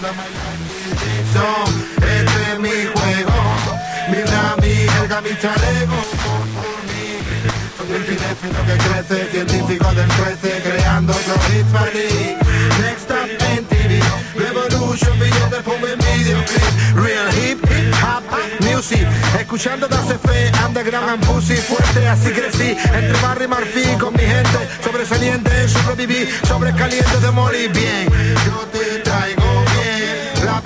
Este es mi juego, mi el mi chaleco. Soy el cinéfilo que crece, científico del 13, creando para ti. Next up en TV, Revolution, billetes, ponme videoclip. Real hip, hip hop, music. Escuchando Dace Fe, underground and pussy. Fuerte, así crecí, entre barrio y marfil con mi gente. Sobresaliente, sobreviví, sobrescaliente de morir bien. Yo te traigo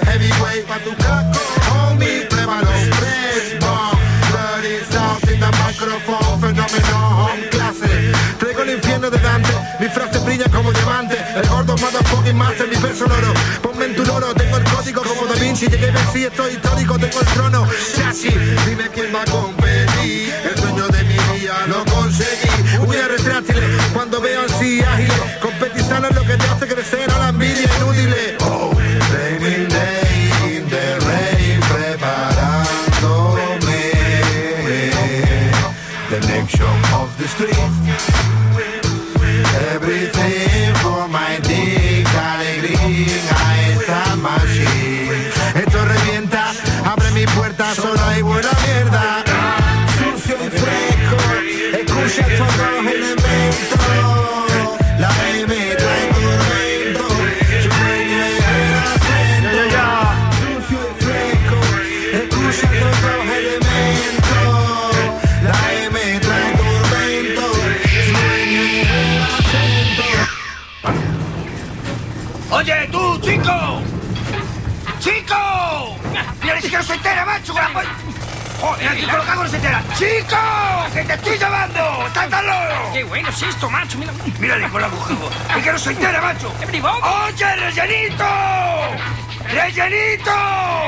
heavyweight pa' tu caco. Homie, prueba los tres bomb. Bloody sound in the microphone, fenómeno home clase. Traigo el infierno de Dante, mi frase brilla como diamante. El gordo motherfucking master, mi verso loro. Ponme en tu loro, tengo el código como Da Vinci. Llegué sí, estoy histórico, tengo el trono. Chachi, dime quién va a competir. El sueño de mi día lo conseguí. Uñas retráctiles, cuando veo así ágiles. Competizar es lo que te hace crecer, Joder, aquí con los cagos no se entera. ¡Chico! ¡Que te estoy llamando! ¡Estás tan loco! Qué bueno es esto, macho. Mira. Mírale con la mujer. ¡Es que no se entera, macho! ¡Oye, rellenito! ¡Rellenito!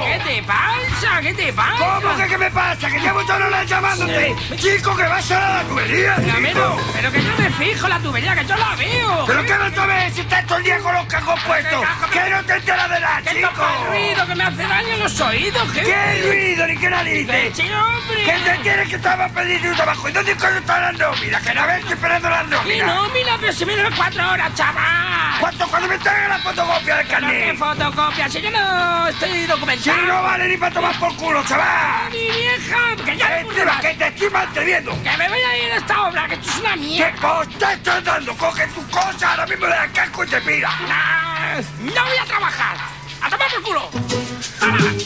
¿Qué te pasa? ¿Qué te pasa? ¿Cómo que qué me pasa? Que llevo todas horas llamándote. Chico, que vas a la tubería, chico. pero que yo me fijo la tubería, que yo la veo. ¿Pero qué no te ves si estás todo el día con los cajos puestos? ¿Que no te enteras de nada, chico? el ruido, que me hace daño en los oídos. ¿Qué, ¿Qué ruido ni qué narices? Sí, hombre. ¿Qué te tienes que estar pidiendo un trabajo? ¿Y dónde coño está la nómina? Que no ves esperando la Mi nómina. nómina, pero si me debe cuatro horas, chaval. ¿Cuánto cuando me traigan la fotocopia del ¿Pero qué carnet? fotocopia? Si yo no estoy Si documentado. no vale ni para tomar por culo, chaval. Mi vieja, que ya Encima, que te estoy manteniendo. Que me voy a ir de esta obra, que esto es una ¿Qué mierda. posta estás dando? Coge tu cosa, ahora mismo le das casco y te pira. Nah, No voy a trabajar. A tomar por culo.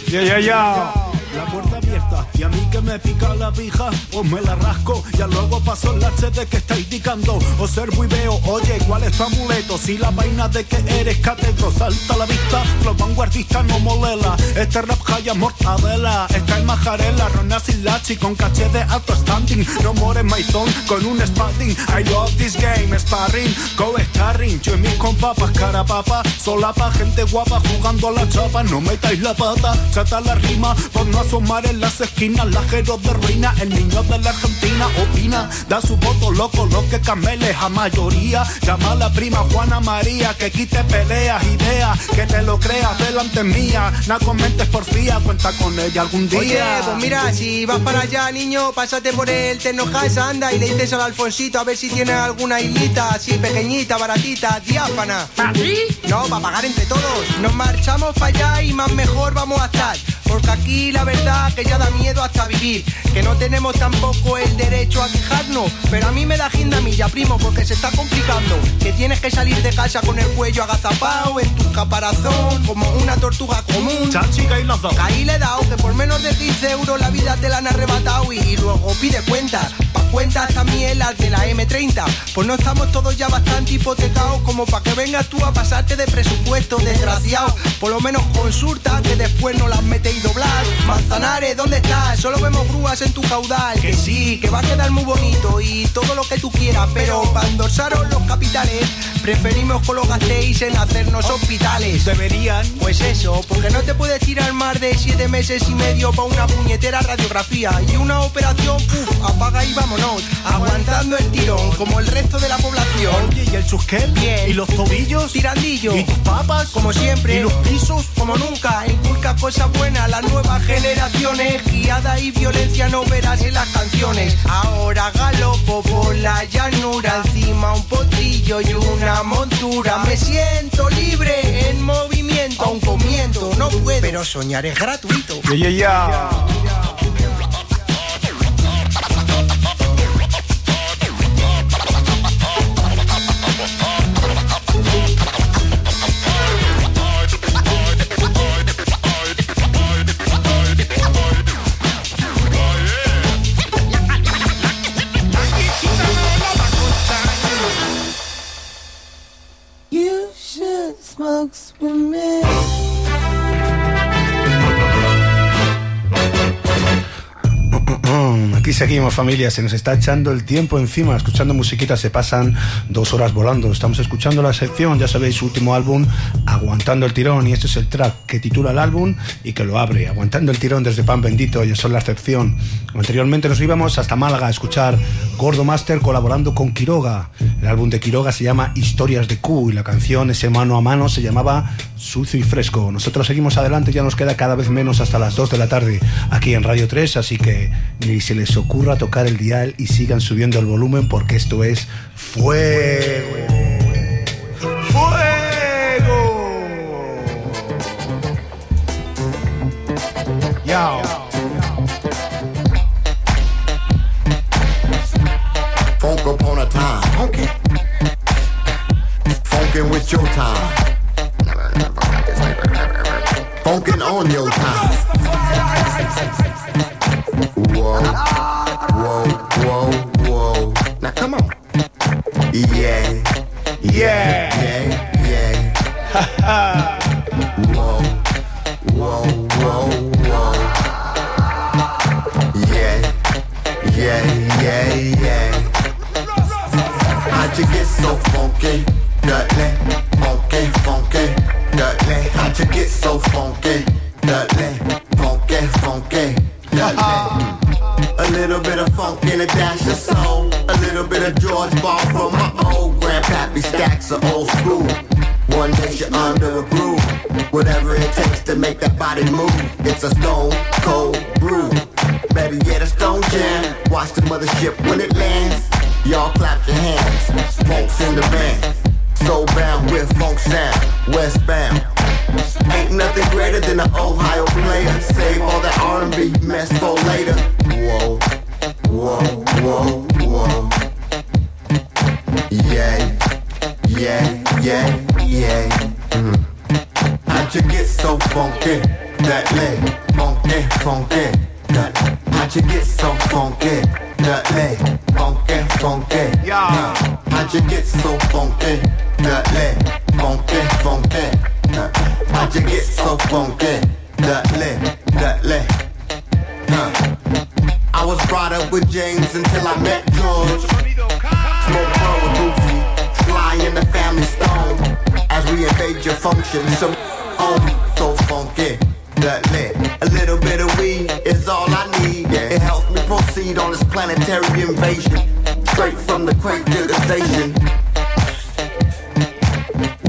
Ya, ya, ya. La puerta abierta y a mí me pica la pija, pues me la rasco. Ya luego paso el HD que está indicando. Observo y veo, oye, ¿cuál es tu amuleto? Si la vaina de que eres cateto salta a la vista, los vanguardistas no molela. Este rap haya mortadela, está en majarela, Rona Silachi con caché de alto standing. No more maizón con un spalding. I love this game, sparring, co-starring. Yo y mis compapas, cara papa, solapa, gente guapa jugando a la chapa. No metáis la pata, chata la rima, por no asomar en las esquinas. Lajeros de ruina, el niño de la Argentina opina, da su voto loco, lo que cameles a mayoría. Llama a la prima Juana María, que quite peleas, ideas, que te lo creas delante mía. No comentes porfía, cuenta con ella algún día. Oye, pues mira, si vas para allá, niño, pásate por el Tecnocasa, anda y le dices al Alfonsito a ver si tiene alguna islita así pequeñita, baratita, diáfana. ¿Para ti? No, para pagar entre todos. Nos marchamos para allá y más mejor vamos a estar. Porque aquí la verdad que ya da miedo hasta vivir. Que no tenemos tampoco el derecho a quejarnos. Pero a mí me da milla, primo, porque se está complicando. Que tienes que salir de casa con el cuello agazapado, en tu caparazón, como una tortuga común. Chachica y los dos. Ahí le he dado que por menos de 15 euros la vida te la han arrebatado y luego pide cuentas. Pa' cuentas también las de la M30. Pues no estamos todos ya bastante hipotecados como para que vengas tú a pasarte de presupuesto, desgraciado. Por lo menos consulta que después no las metéis doblar. Manzanares, ¿dónde estás? Solo vemos grúas en tu caudal. Que sí, que va a quedar muy bonito y todo lo que tú quieras, pero para endorsaros los capitales, preferimos que lo gastéis en hacernos hospitales. Deberían. Pues eso, porque no te puedes tirar más de siete meses y medio para una puñetera radiografía y una operación, puf, apaga y aguantando el tirón como el resto de la población. Oye, ¿y el chusquel? Bien. ¿Y los tobillos? Tirandillo. ¿Y tus papas? Como siempre. ¿Y los pisos? Como nunca, inculca cosas buenas a las nuevas generaciones. Guiada y violencia no verás en las canciones. Ahora galopo por la llanura, encima un potrillo y una montura. Me siento libre en movimiento aun comiendo, no puedo. Pero soñar es gratuito. Yeah, yeah, yeah. Aquí seguimos familia, se nos está echando el tiempo encima, escuchando musiquita, se pasan dos horas volando. Estamos escuchando la sección, ya sabéis, su último álbum, Aguantando el Tirón, y este es el track que titula el álbum y que lo abre, Aguantando el Tirón desde Pan Bendito, ellos son la excepción. Anteriormente nos íbamos hasta Málaga a escuchar Gordo Master colaborando con Quiroga. El álbum de Quiroga se llama Historias de Q y la canción, ese mano a mano, se llamaba Sucio y Fresco. Nosotros seguimos adelante, ya nos queda cada vez menos hasta las 2 de la tarde aquí en Radio 3, así que ni se les ocurra tocar el dial y sigan subiendo el volumen porque esto es fuego. ¡Fuego! Yao. Funk upon a time. Funky. Funkin' with your time. Funkin' on your time. Whoa, whoa, whoa, whoa. Now come on. Yeah, yeah, yeah, yeah. whoa, whoa, whoa, whoa. Yeah, yeah, yeah, yeah. How'd you get so funky? Dudley, funky, funky, Dudley. How'd you get so funky? Dudley, funky, funky, A little bit of funk and a dash of soul. A little bit of George Ball from my old grandpappy stacks of old school. One you're under a groove. Whatever it takes to make that body move. It's a stone cold brew. Better yet, a stone jam. Watch the mothership when it lands. Y'all clap your hands. Funk's in the band. So bound with funk sound. Westbound. Ain't nothing greater than an Ohio player. Save all that R&B mess for later. Whoa, whoa, whoa, whoa. Yeah, yeah, yeah, yeah. Mm. How'd you get so funky? That leg, funky, funky. That, how'd you get so funky? That leg, funky, funky. Yeah. How'd you get so funky? That leg, funky, funky. Uh, How'd you get so funky? That leg. Huh. I was brought up with James until I met George. Smoke bro with Bootsy, fly in the family stone. As we invade your function, so oh, so funky. Lit. A little bit of weed is all I need. Yeah. It helps me proceed on this planetary invasion. Straight from the crate to the station.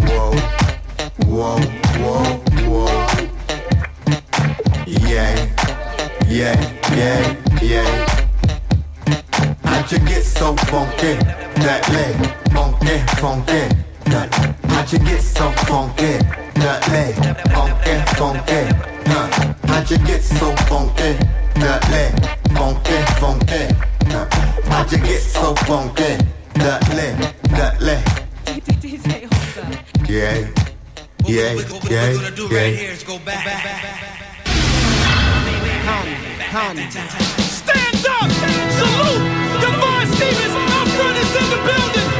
Whoa, whoa, yeah, yeah, yeah. How'd you get so funky? That leg, funky, funky. That, how'd you get so funky? That leg, funky, funky. Huh. How'd you get so funky? That leg, funky, funky. Huh. How'd you get so funky? That leg, that leg. Yeah, yeah, yeah, yeah. Stand up! Salute! Devon Stevens up front is in the building!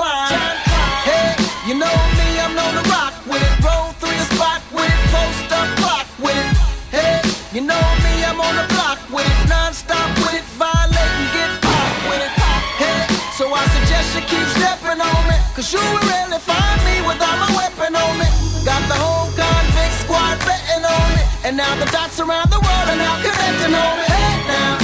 Klein. Hey, you know me, I'm known to rock with it. Roll through your spot with it. Post up block with it. Hey, you know me, I'm on the block with it. Non-stop with it. Violate and get popped with it. Hey, so I suggest you keep stepping on me. Cause you will really find me without my weapon on me. Got the whole convict squad betting on me. And now the dots around the world are now connecting on me. Hey now,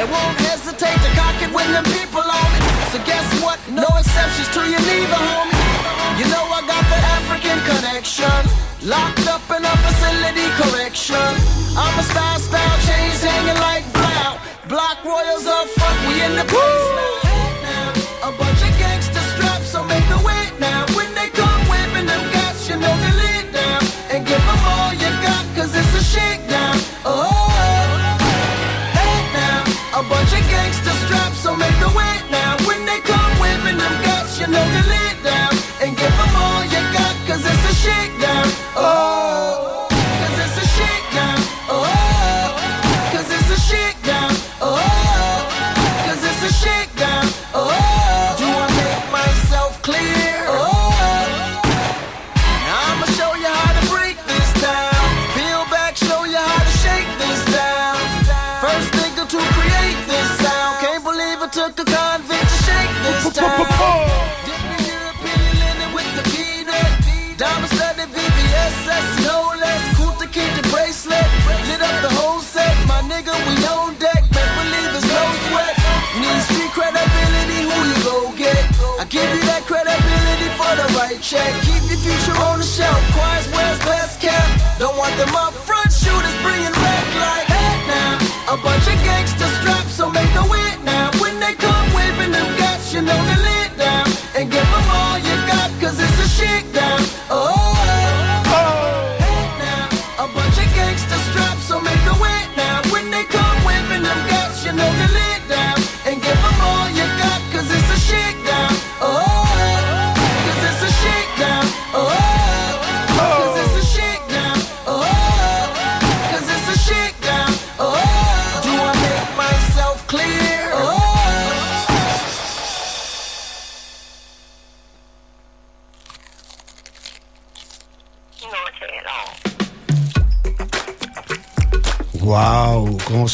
It won't hesitate to cock it when them people on me. So guess what? No exceptions to you neither, homie. You know I got the African connection. Locked up in a facility correction. I'm a star style, chains hanging like blow. Block royals up front, we in the place now. A bunch of gangster straps, so make the wait now. When they come waving them guts, you know they lay down. And give them all you got, cause it's a shakedown. Them up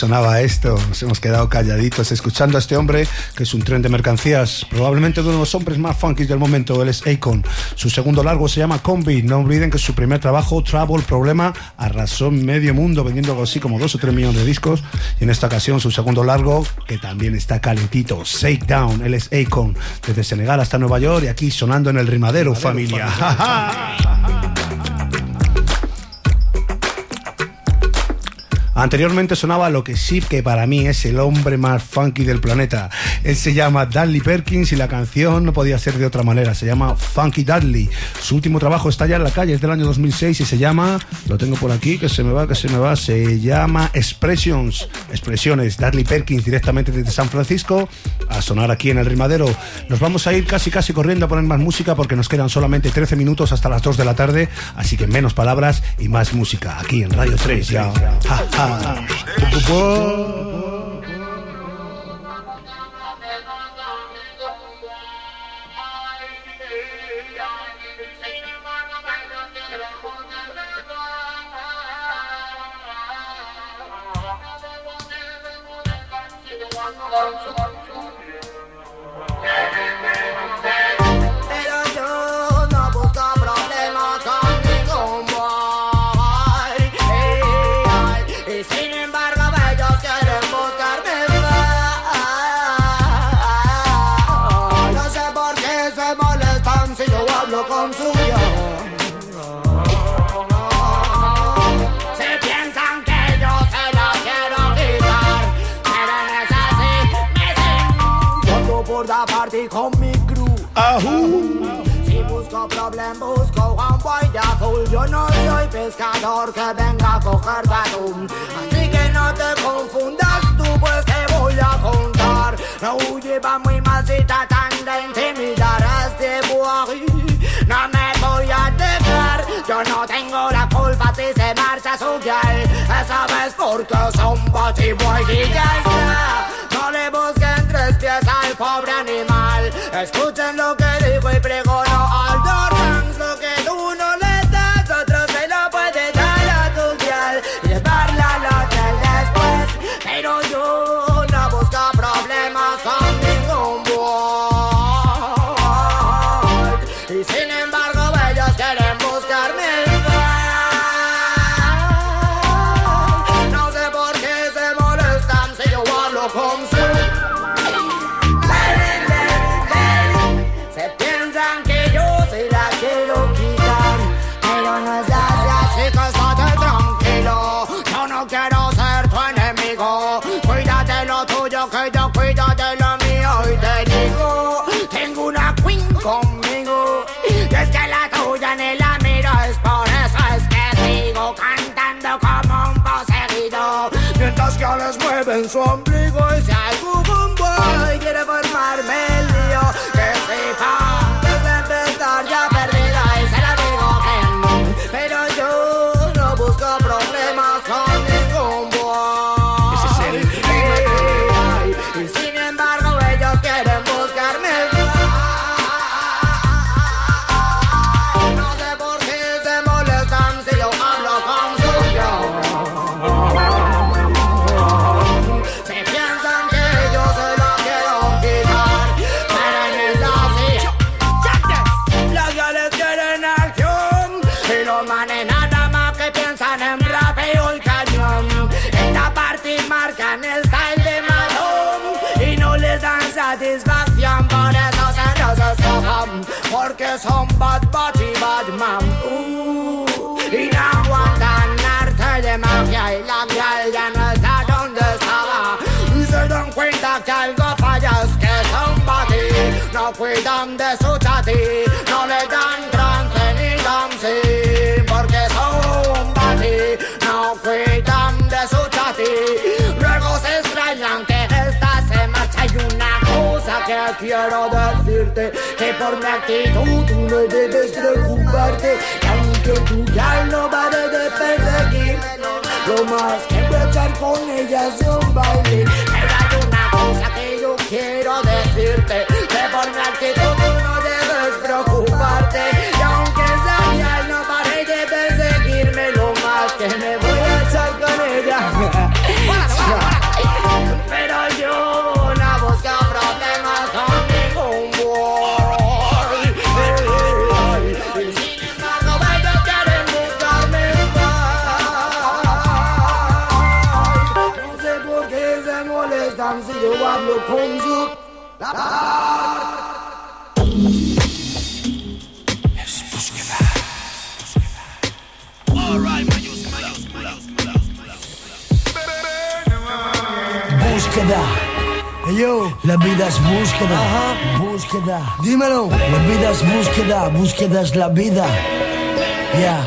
sonaba esto? Nos hemos quedado calladitos escuchando a este hombre que es un tren de mercancías, probablemente uno de los hombres más funky del momento. Él es Akon. Su segundo largo se llama Combi. No olviden que su primer trabajo, Trouble Problema, arrasó medio mundo vendiendo algo así como dos o tres millones de discos. Y en esta ocasión, su segundo largo, que también está calentito, Shake Down. Él es Akon. Desde Senegal hasta Nueva York y aquí sonando en el rimadero, familia. Anteriormente sonaba lo que sí que para mí es el hombre más funky del planeta. Él se llama Dudley Perkins y la canción no podía ser de otra manera. Se llama Funky Dudley. Su último trabajo está ya en la calle, es del año 2006 y se llama, lo tengo por aquí, que se me va, que se me va, se llama Expressions. Expresiones. Dudley Perkins directamente desde San Francisco a sonar aquí en el rimadero. Nos vamos a ir casi casi corriendo a poner más música porque nos quedan solamente 13 minutos hasta las 2 de la tarde. Así que menos palabras y más música aquí en Radio 3. Ya. Ja, ja. time. The. La party con mi crew. Si busco problem, busco un boy de azul. Yo no soy pescador que venga a coger batún. Así que no te confundas tú, pues te voy a contar. No lleva muy mal si tratan de intimidar a este boy. No me voy a dejar, yo no tengo la culpa si se marcha su piel. Esa vez porque son boy y ya está. Pies al pobre animal. Escuchen lo que 说。Porque son bad body bad man. Y no aguantan arte de magia y la piel ya no está donde estaba. Se dan cuenta que algo falla, es que son body, no cuidan de su que quiero decirte, que por mi actitud tú no debes preocuparte, que aunque tú ya no vale de perseguirme, lo más que echar con ella es un baile. Pero hay una cosa que yo quiero decirte, que por mi actitud Búsqueda. La vida es búsqueda. Búsqueda. Dímelo. La vida es búsqueda. Búsqueda es la vida. Ya.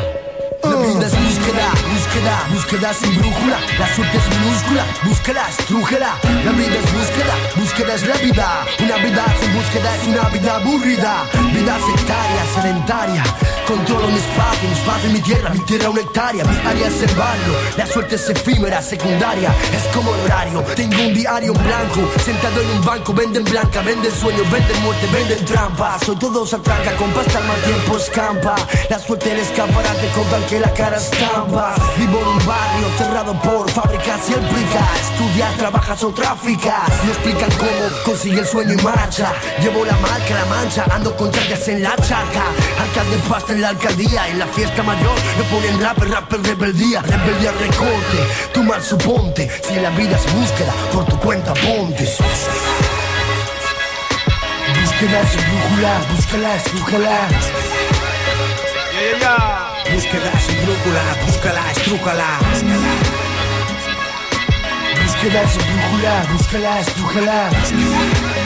La vida es búsqueda, búsqueda, búsqueda sin brújula. La suerte es minúscula, búsquela, estrújela. La vida es búsqueda, búsqueda es la vida. Una vida sin búsqueda es una vida aburrida. Vida sectaria, sedentaria. Controlo mi espacio, mi espacio, mi tierra, mi tierra una hectárea. Mi área es el barrio, la suerte es efímera, secundaria. Es como el horario, tengo un diario blanco. Sentado en un banco, venden blanca, venden sueños, venden muerte, venden trampa. Soy todo se atraca, con pasta al mal tiempo escampa. La suerte en escaparate con que la cara estampa. Vivo en un barrio cerrado por fábricas y eléctricas. Estudias, trabajas o traficas. No explican cómo consigue el sueño y marcha. Llevo la marca, la mancha, ando con charcas en la charca. Alcalde pasta en la alcaldía, en la fiesta mayor no ponen rapper, rapper, rebeldía, rebeldía, recorte. Tu mal suponte, si la vida es búsqueda, por tu cuenta ponte. Búsqueda sin brújula, búscala, estrújala. Búsqueda sin brújula, búscala, estrújala. Búsqueda sin brújula, búscala, estrújala. Búsqueda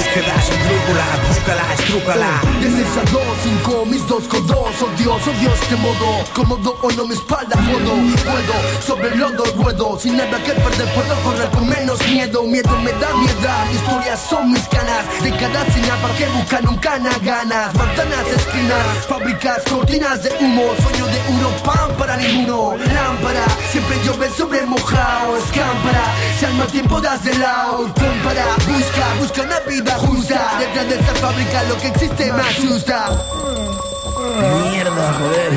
sin brújula, búscala, estrújala. Desde esa dos, cinco, mis dos codos, oh Dios, oh Dios, te modo. Cómodo o no mi espalda, puedo, puedo, sobre el lodo ruedo. Sin nada que perder, puedo correr con menos miedo. Miedo me da mis historias son mis canas. De cada para que buscan nunca na ganas. Manzanas, esquinas, fábricas, cortinas de humo. Sueño de uno, pan para ninguno. Lámpara, siempre llueve sobre el mojado. Escámpara, si al mal tiempo das de lado. Compara, busca, busca una vida justa. Detrás de esa fábrica lo que existe me asusta. Mierda, joder.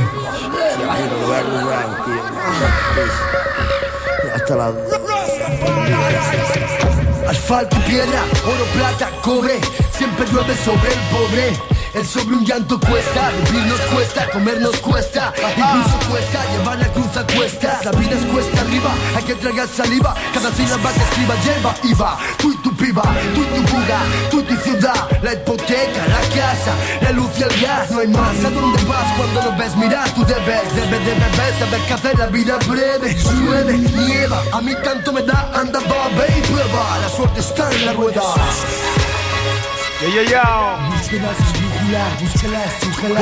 Hasta la. Asfalto y piedra, oro, plata, cobre. Siempre llueve sobre el pobre. El sobre un llanto cuesta, vivir nos cuesta, comer nos cuesta, incluso cuesta llevar la cruz a cuestas. La vida es cuesta arriba, hay que tragar saliva, cada sílaba que escriba lleva IVA. Tú y tu piba, tú y tu buga, tú y tu ciudad, la hipoteca, la casa, la luz y el gas. No hay más, ¿a dónde vas cuando no ves? Mira, tú debes, debes de beber, saber qué hacer, la vida breve. Llueve, nieva, a mí tanto me da, anda, va, ve y prueba, la suerte está en la rueda. Yo, yo, yo. Brújula, búscala, estrújala.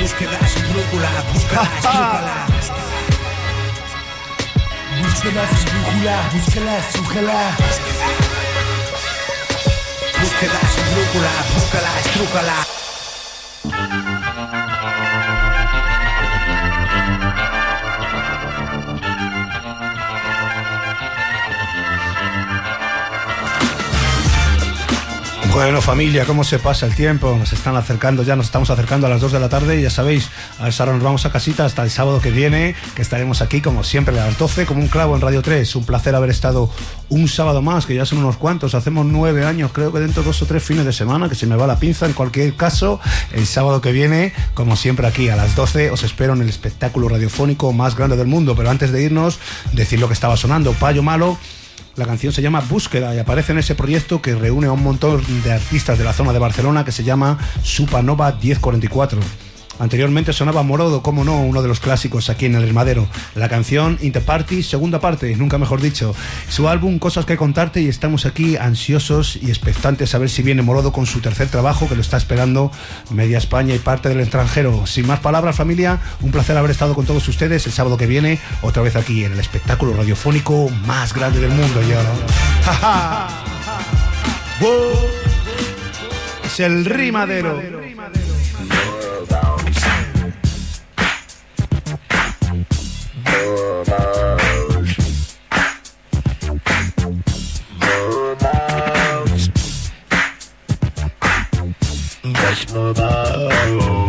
Búsqueda sin brújula, búscala, estrújala. Búsqueda sin brújula, búscala, estrújala. Búsqueda sin brújula, búscala, estrújala. Bueno familia, ¿cómo se pasa el tiempo? Nos están acercando, ya nos estamos acercando a las 2 de la tarde y ya sabéis, a esa hora nos vamos a casita hasta el sábado que viene, que estaremos aquí como siempre a las 12 como un clavo en Radio 3. Un placer haber estado un sábado más, que ya son unos cuantos, hacemos nueve años, creo que dentro de dos o tres fines de semana, que se me va la pinza en cualquier caso. El sábado que viene, como siempre aquí a las 12, os espero en el espectáculo radiofónico más grande del mundo. Pero antes de irnos, decir lo que estaba sonando, Payo Malo. La canción se llama Búsqueda y aparece en ese proyecto que reúne a un montón de artistas de la zona de Barcelona que se llama Supanova 1044. Anteriormente sonaba Morodo, como no, uno de los clásicos aquí en el Madero. La canción Interparty, segunda parte, nunca mejor dicho. Su álbum Cosas que contarte y estamos aquí ansiosos y expectantes a ver si viene Morodo con su tercer trabajo que lo está esperando media España y parte del extranjero. Sin más palabras, familia, un placer haber estado con todos ustedes el sábado que viene, otra vez aquí en el espectáculo radiofónico más grande del mundo. Y ahora... ¡Ja, ja! ¡Wow! Es el Rimadero. Let's move out.